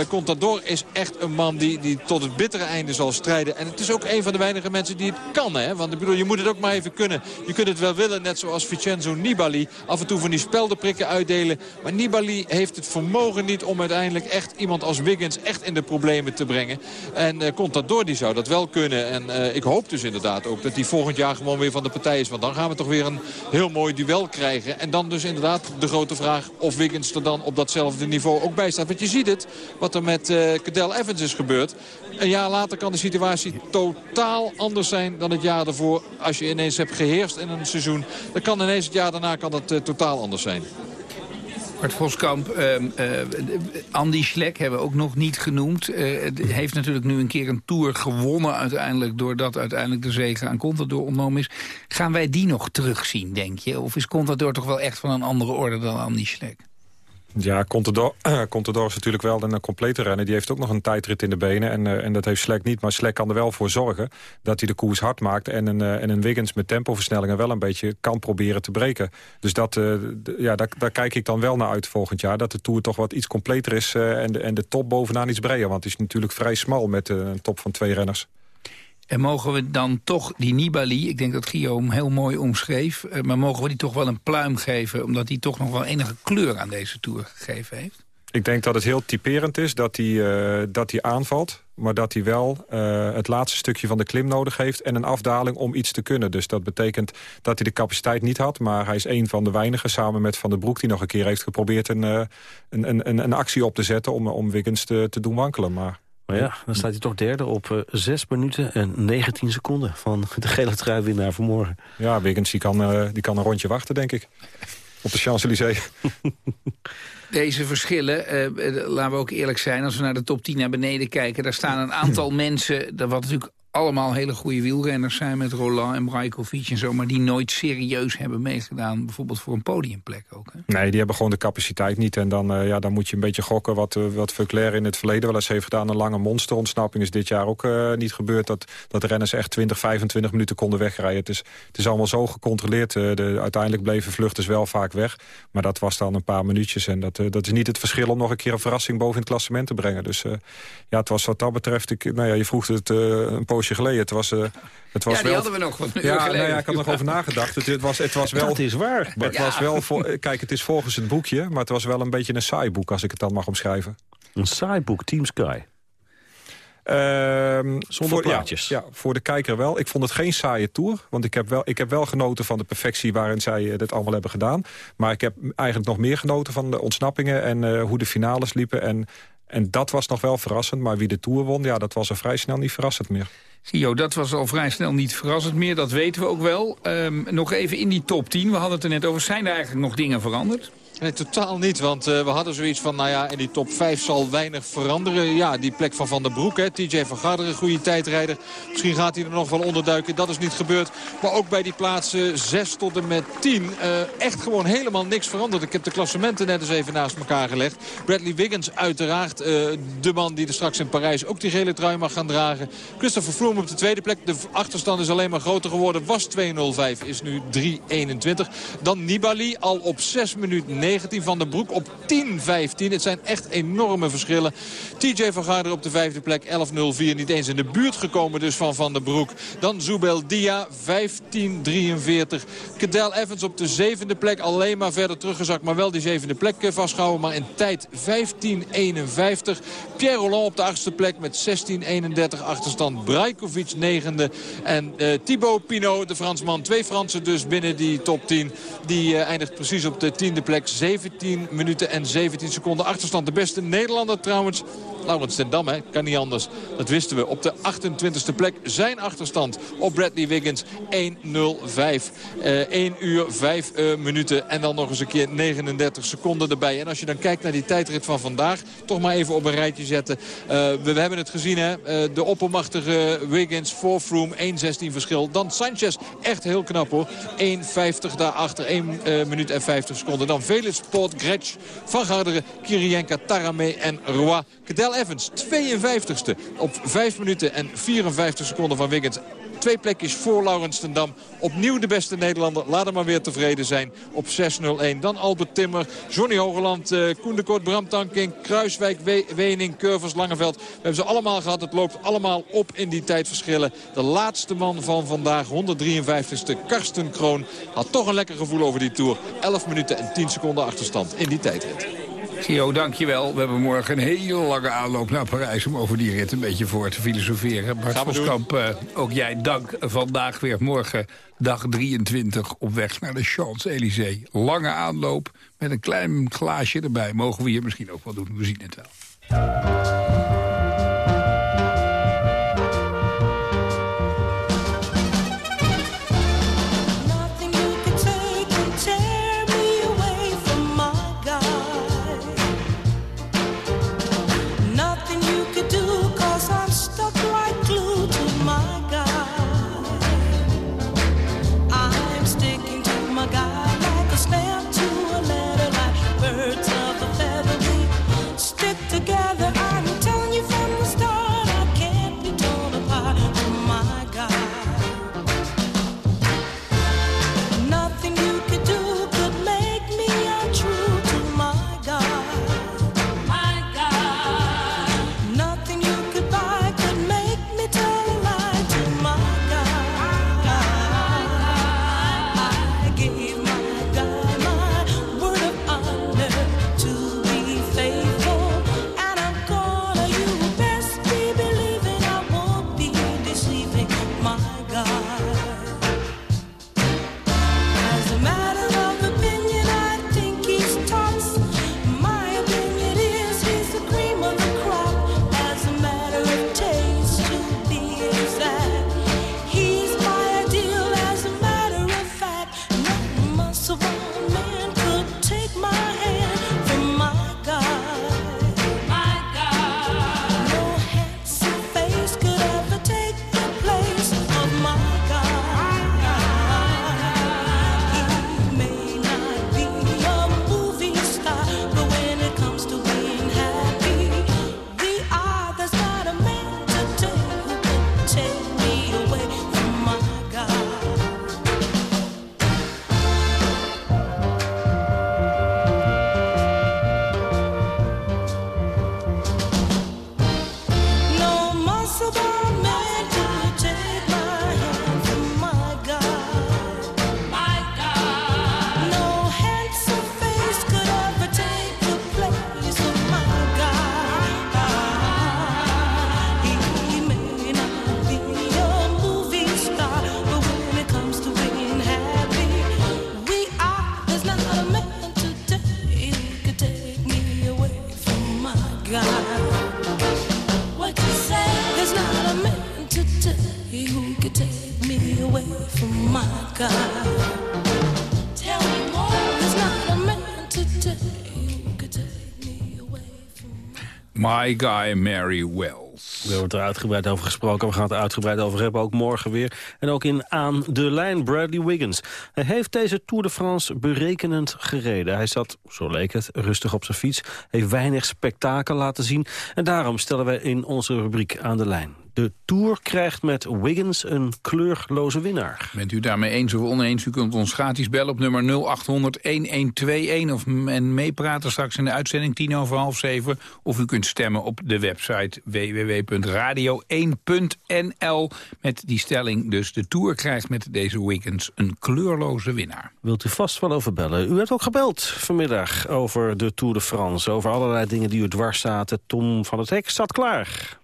Contador is echt een man die, die tot het bittere einde zal strijden. En het is ook een van de weinige mensen die het kan. Hè? Want ik bedoel, je moet het ook maar even kunnen. Je kunt het wel willen, net zoals Vincenzo Nibali. Af en toe van die speldenprikken uitdelen. Maar Nibali heeft het vermogen niet om uiteindelijk echt iemand als Wiggins echt in de problemen te brengen. En uh, Contador die zou dat wel kunnen. En uh, ik hoop dus inderdaad ook dat hij volgend jaar gewoon weer van de partij is. Want dan gaan we toch weer een heel mooi duel krijgen. En dan dus inderdaad de grote vraag of Wiggins er dan op datzelfde niveau ook bij staat. Want je ziet het, wat er met uh, Cadel Evans is gebeurd. Een jaar later kan de situatie totaal anders zijn dan het jaar ervoor. Als je ineens hebt geheerst in een seizoen, dan kan ineens het jaar daarna kan het uh, totaal anders zijn. Bart Voskamp, uh, Andy Schlek hebben we ook nog niet genoemd. Uh, heeft natuurlijk nu een keer een Tour gewonnen uiteindelijk... doordat uiteindelijk de zege aan Contador ontnomen is. Gaan wij die nog terugzien, denk je? Of is Contador toch wel echt van een andere orde dan Andy Schlek? Ja, Contador, *clears throat* Contador is natuurlijk wel een complete renner. Die heeft ook nog een tijdrit in de benen. En, uh, en dat heeft Slek niet. Maar Slek kan er wel voor zorgen dat hij de koers hard maakt. En een, uh, en een Wiggins met tempoversnellingen wel een beetje kan proberen te breken. Dus dat, ja, daar, daar kijk ik dan wel naar uit volgend jaar. Dat de Tour toch wat iets completer is. en, de, en de top bovenaan iets breder. Want het is natuurlijk vrij smal met een top van twee renners. En mogen we dan toch die Nibali, ik denk dat Guillaume heel mooi omschreef... maar mogen we die toch wel een pluim geven... omdat hij toch nog wel enige kleur aan deze Tour gegeven heeft? Ik denk dat het heel typerend is dat hij, uh, dat hij aanvalt... maar dat hij wel uh, het laatste stukje van de klim nodig heeft... en een afdaling om iets te kunnen. Dus dat betekent dat hij de capaciteit niet had... maar hij is een van de weinigen samen met Van der Broek... die nog een keer heeft geprobeerd een, een, een, een actie op te zetten... om, om Wiggins te, te doen wankelen. Maar maar ja, dan staat hij toch derde op uh, 6 minuten en 19 seconden... van *laughs* de gele truiwinnaar vanmorgen. Ja, Wiggins die kan, uh, die kan een rondje wachten, denk ik. Op de Champs-Élysées. *laughs* Deze verschillen, uh, laten we ook eerlijk zijn... als we naar de top 10 naar beneden kijken... daar staan een aantal *clears throat* mensen... wat natuurlijk allemaal hele goede wielrenners zijn met Roland en Brajkovic en zo... maar die nooit serieus hebben meegedaan, bijvoorbeeld voor een podiumplek ook. Hè? Nee, die hebben gewoon de capaciteit niet. En dan, uh, ja, dan moet je een beetje gokken wat, uh, wat in het verleden wel eens heeft gedaan. Een lange monsterontsnapping is dit jaar ook uh, niet gebeurd. Dat, dat renners echt 20, 25 minuten konden wegrijden. Het is, het is allemaal zo gecontroleerd. de, uiteindelijk bleven vluchters wel vaak weg. Maar dat was dan een paar minuutjes. En dat, dat is niet het verschil om nog een keer een verrassing boven in het klassement te brengen. Dus ja, het was wat dat betreft... Ik, nou ja, je vroeg het een poosje geleden. Het was, uh, het was ja, die wel... hadden we nog wat ja, nou ja, ik had er nog over nagedacht. Het, het, was, het was wel... Dat is waar. Het Ja. was wel voor, kijk, het is volgens het boekje, maar het was wel een beetje een saai boek... als ik het dan mag omschrijven. Een saai boek, Team Sky. Ehm, Zonder voor, plaatjes. Ja, ja, voor de kijker wel. Ik vond het geen saaie tour. Want ik heb wel, ik heb wel genoten van de perfectie waarin zij eh, dit allemaal hebben gedaan. Maar ik heb eigenlijk nog meer genoten van de ontsnappingen... en uh, hoe de finales liepen. En, en dat was nog wel verrassend. Maar wie de tour won, ja, dat was er vrij snel niet verrassend meer. Gio, dat was al vrij snel niet verrassend meer, dat weten we ook wel. Um, nog even in die top 10, we hadden het er net over. Zijn er eigenlijk nog dingen veranderd? Nee, totaal niet. Want uh, we hadden zoiets van, nou ja, in die top 5 zal weinig veranderen. Ja, die plek van Van der Broek, hè, TJ van Garderen, goede tijdrijder. Misschien gaat hij er nog wel onderduiken. Dat is niet gebeurd. Maar ook bij die plaatsen 6 tot en met 10 uh, echt gewoon helemaal niks veranderd. Ik heb de klassementen net eens even naast elkaar gelegd. Bradley Wiggins uiteraard, uh, de man die er straks in Parijs ook die gele trui mag gaan dragen. Christopher Froome op de tweede plek. De achterstand is alleen maar groter geworden. Was 2.05, is nu 3.21. Dan Nibali al op 6 minuten 19 van de Broek op 10-15. Het zijn echt enorme verschillen. TJ van Garderen op de vijfde plek 11-04. Niet eens in de buurt gekomen dus van Van der Broek. Dan Zubel Dia 15-43. Cadel Evans op de zevende plek. Alleen maar verder teruggezakt. Maar wel die zevende plek vastgehouden. Maar in tijd 15-51. Pierre Roland op de achtste plek met 16-31 achterstand. Brajkovic negende. En uh, Thibaut Pinot, de Fransman. Twee Fransen dus binnen die top 10. Die uh, eindigt precies op de tiende plek. 17 minuten en 17 seconden achterstand. De beste Nederlander trouwens. Laurens ten Dam, kan niet anders. Dat wisten we. Op de 28e plek zijn achterstand op Bradley Wiggins 1.05. Uh, 1 uur 5 uh, minuten en dan nog eens een keer 39 seconden erbij. En als je dan kijkt naar die tijdrit van vandaag, toch maar even op een rijtje zetten. Uh, we, hebben het gezien, hè? De oppermachtige Wiggins voor Froome, 1.16 verschil. Dan Sanchez, echt heel knap hoor. 1.50 daarachter, 1 uh, minuut en 50 seconden. Dan Felix Port, Gretsch, Van Garderen, Kirienka, Taramé en Roy. Cadel Evans, 52ste op 5 minuten en 54 seconden van Wiggins. Twee plekjes voor Laurens ten Dam. Opnieuw de beste Nederlander. Laat hem maar weer tevreden zijn op 6-0-1. Dan Albert Timmer, Johnny Hogeland, uh, Koen de Kort, Bram Tankink, Kruiswijk, We Wening, Curvers, Langeveld. We hebben ze allemaal gehad. Het loopt allemaal op in die tijdverschillen. De laatste man van vandaag, 153ste, Karsten Kroon, had toch een lekker gevoel over die Tour. 11 minuten en 10 seconden achterstand in die tijdrit. Gio, dankjewel. We hebben morgen een hele lange aanloop naar Parijs... om over die rit een beetje voor te filosoferen. Bart Voskamp, uh, ook jij dank. Vandaag weer morgen dag 23 op weg naar de Champs-Élysées. Lange aanloop met een klein glaasje erbij. Mogen we hier misschien ook wel doen. We zien het wel. Guy Mary Wells. We hebben het er uitgebreid over gesproken. We gaan het er uitgebreid over hebben, ook morgen weer. En ook in Aan de Lijn, Bradley Wiggins. Hij heeft deze Tour de France berekenend gereden. Hij zat, zo leek het, rustig op zijn fiets. Heeft weinig spektakel laten zien. En daarom stellen wij in onze rubriek Aan de Lijn de Tour krijgt met Wiggins een kleurloze winnaar. Bent u daarmee eens of oneens? U kunt ons gratis bellen op nummer 0800-1121... of en meepraten straks in de uitzending tien over half zeven. Of u kunt stemmen op de website www.radio1.nl... met die stelling dus de Tour krijgt met deze Wiggins een kleurloze winnaar. Wilt u vast wel over bellen. U hebt ook gebeld vanmiddag over de Tour de France... over allerlei dingen die u dwars zaten. Tom van het Hek staat klaar.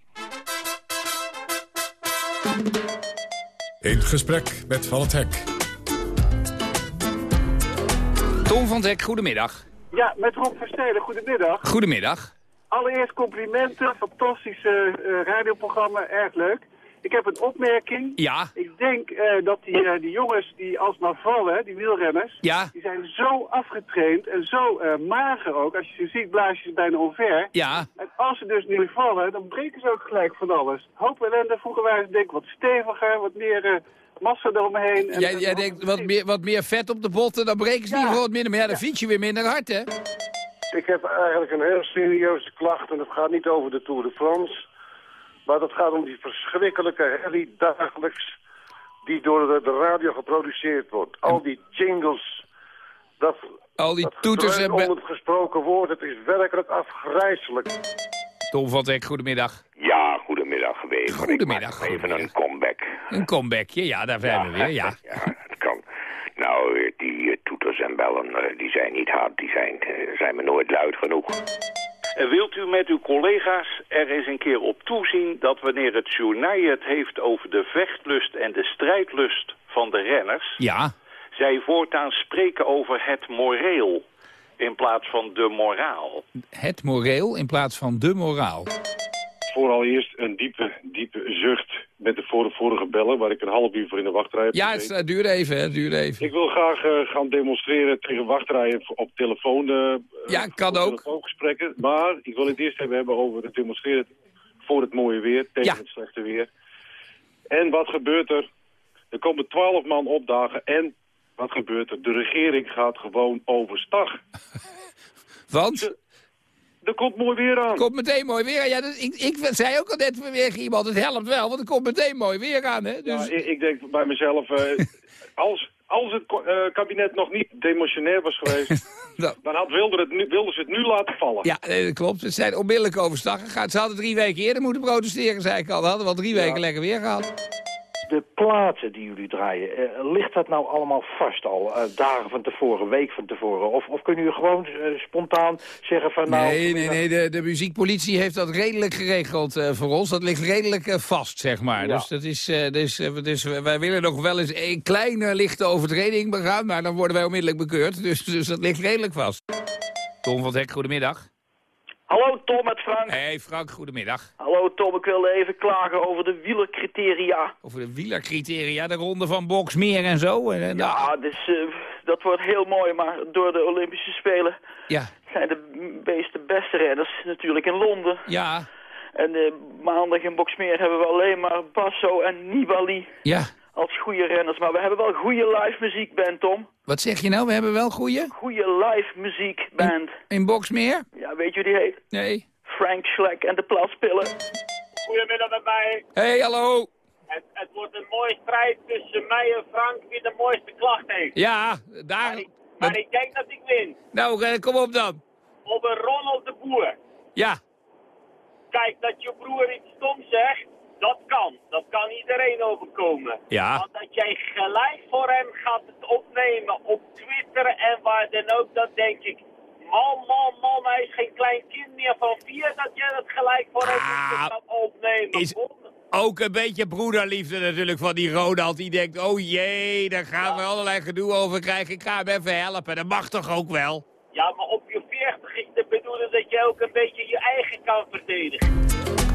In gesprek met Van het Hek. Tom van het Hek, goedemiddag. Ja, met Rob Versteden, goedemiddag. Goedemiddag. Allereerst complimenten, fantastische uh, radioprogramma, erg leuk. Ik heb een opmerking. Ja. Ik denk uh, dat die, uh, die jongens die alsmaar vallen, die wielrenners, ja. die zijn zo afgetraind en zo uh, mager ook. Als je ze ziet, blaas je ze bijna onver. Ja. En als ze dus nu vallen, dan breken ze ook gelijk van alles. Hoop ellende, vroeger waren ze denk ik wat steviger, wat meer massa eromheen. En, jij jij denkt wat meer, wat meer vet op de botten, dan breken ze ja. ieder geval wat minder. Maar ja, dan ja. fiets je weer minder hard, hè? Ik heb eigenlijk een heel serieuze klacht en het gaat niet over de Tour de France... Maar dat gaat om die verschrikkelijke herrie dagelijks die door de, de radio geproduceerd wordt. Al die jingles, dat, Al die dat toeters en... om het gesproken woord, het is werkelijk afgrijzelijk. Tom van Dek, goedemiddag. Ja, goedemiddag, Wever. Goedemiddag, Even een comeback. Een comebackje, ja, daar zijn we weer, *laughs* ja. Het kan. Nou, eh, die eh, toeters en bellen, eh, die zijn niet hard. Die zijn, zijn me nooit luid genoeg. En wilt u met uw collega's er eens een keer op toezien dat wanneer het journaal het heeft over de vechtlust en de strijdlust van de renners, Ja, zij voortaan spreken over het moreel in plaats van de moraal. het moreel in plaats van de moraal. Vooral eerst een diepe, diepe zucht met de vor- vorige bellen, waar ik een half uur voor in de wachtrij heb Ja, het uh, duurt even, hè, duurt even. Ik wil graag eh, gaan demonstreren tegen wachtrijen op telefoon. eh, Ja, kan ook. telefoongesprekken. Maar ik wil het eerst even hebben over het demonstreren voor het mooie weer, tegen Ja. het slechte weer. En wat gebeurt er? Er komen twaalf man opdagen en wat gebeurt er? De regering gaat gewoon overstag. *laughs* Want? Er komt mooi weer aan. komt meteen mooi weer aan. Ja, dat, ik, ik zei ook al net weer iemand, het helpt wel, want er komt meteen mooi weer aan. Hè? Dus, Ja, ik, ik denk bij mezelf, eh, *laughs* als, als het eh, kabinet nog niet demotionair was geweest, *laughs* dan had Wilder het nu, Wilders het nu laten vallen. ja, nee, dat klopt. Het zijn onmiddellijk overstag gegaan. Ze hadden drie weken eerder moeten protesteren, zei ik al. Ze hadden wel drie weken lekker weer gehad. De platen die jullie draaien, eh, ligt dat nou allemaal vast al? eh, dagen van tevoren, week van tevoren? Of, of kunnen jullie gewoon eh, spontaan zeggen van nou... Nee, nee, nee. De, de muziekpolitie heeft dat redelijk geregeld eh, voor ons. Dat ligt redelijk vast, zeg maar. Ja. Dus, dat is, eh, dus, dus wij willen nog wel eens een kleine lichte overtreding begaan, maar dan worden wij onmiddellijk bekeurd. *laughs* Dus, dus dat ligt redelijk vast. Tom van Hek, goedemiddag. Hallo Tom met Frank. Hey Frank, goedemiddag. Hallo Tom, ik wilde even klagen over de wielercriteria. Over de wielercriteria, de ronde van Boksmeer en zo. En, en- Ja, dus, eh, dat wordt heel mooi, maar door de Olympische Spelen Ja. zijn de meeste beste renners natuurlijk in Londen. Ja. En eh, maandag in Boksmeer hebben we alleen maar Basso en Nibali Ja. Als goede renners. Maar we hebben wel goede live muziekband, Tom. Wat zeg je nou? We hebben wel goeie? Goede live muziekband. In Boksmeer? Ja, weet je hoe die heet? Nee. Frank Schleck en de Plaspillen. Goedemiddag met mij. Hey, hallo. Het, het wordt een mooie strijd tussen mij en Frank wie de mooiste klacht heeft. Ja, daar... Maar ik denk dat ik win. Nou, eh, kom op dan. Op een Ronald de Boer. Ja. Kijk, dat je broer iets stom zegt, dat kan. Dat kan iedereen overkomen. Ja. Want dat jij gelijk voor hem gaat het opnemen op Twitter en waar dan ook, dan denk ik... Man, man, man, hij is geen klein kind meer van vier dat je het gelijk voor hem gaat opnemen. Ah, Is ook een beetje broederliefde natuurlijk van die Ronald. Die denkt, oh jee, daar gaan we allerlei gedoe over krijgen. Ik ga hem even helpen. Dat mag toch ook wel? Ja, maar op je veertig is de bedoeling dat je ook een beetje je eigen kan verdedigen.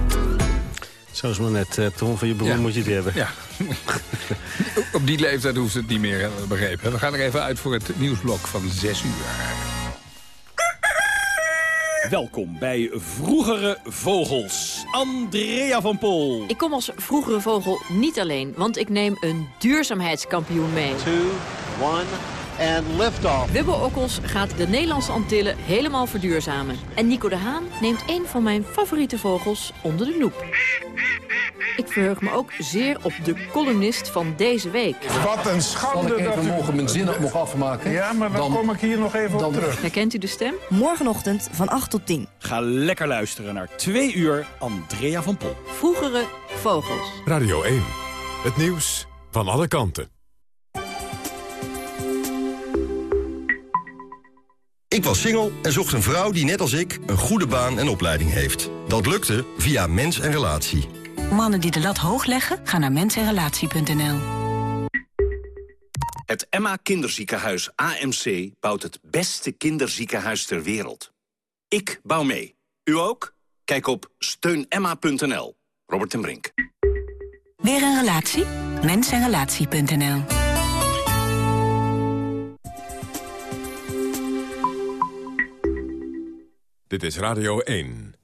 Zo is maar net, eh, Tom, van je broer moet je het hebben. Ja. *laughs* Op die leeftijd hoeft het niet meer, hebben we begrepen. We gaan er even uit voor het nieuwsblok van 6 uur. Welkom bij Vroegere Vogels. Andrea van Pol. Ik kom als vroegere vogel niet alleen, want ik neem een duurzaamheidskampioen mee. Two, one, and liftoff. Wubbe Okkels gaat de Nederlandse Antillen helemaal verduurzamen. En Nico de Haan neemt een van mijn favoriete vogels onder de loep. Ik verheug me ook zeer op de columnist van deze week. Wat een schande ik even dat u- morgen mijn zin nog afmaken? Ja, maar dan, kom ik hier nog even op terug. Herkent u de stem? Morgenochtend van 8 tot 10. Ga lekker luisteren naar twee uur Andrea van Pol. Vroegere vogels. Radio 1. Het nieuws van alle kanten. Ik was single en zocht een vrouw die net als ik een goede baan en opleiding heeft. Dat lukte via Mens en Relatie. Mannen die de lat hoog leggen, gaan naar mensenrelatie.nl. Het Emma Kinderziekenhuis AMC bouwt het beste kinderziekenhuis ter wereld. Ik bouw mee. U ook? Kijk op steunemma.nl. Robert en Brink. Weer een relatie? Mensenrelatie.nl. Dit is Radio 1.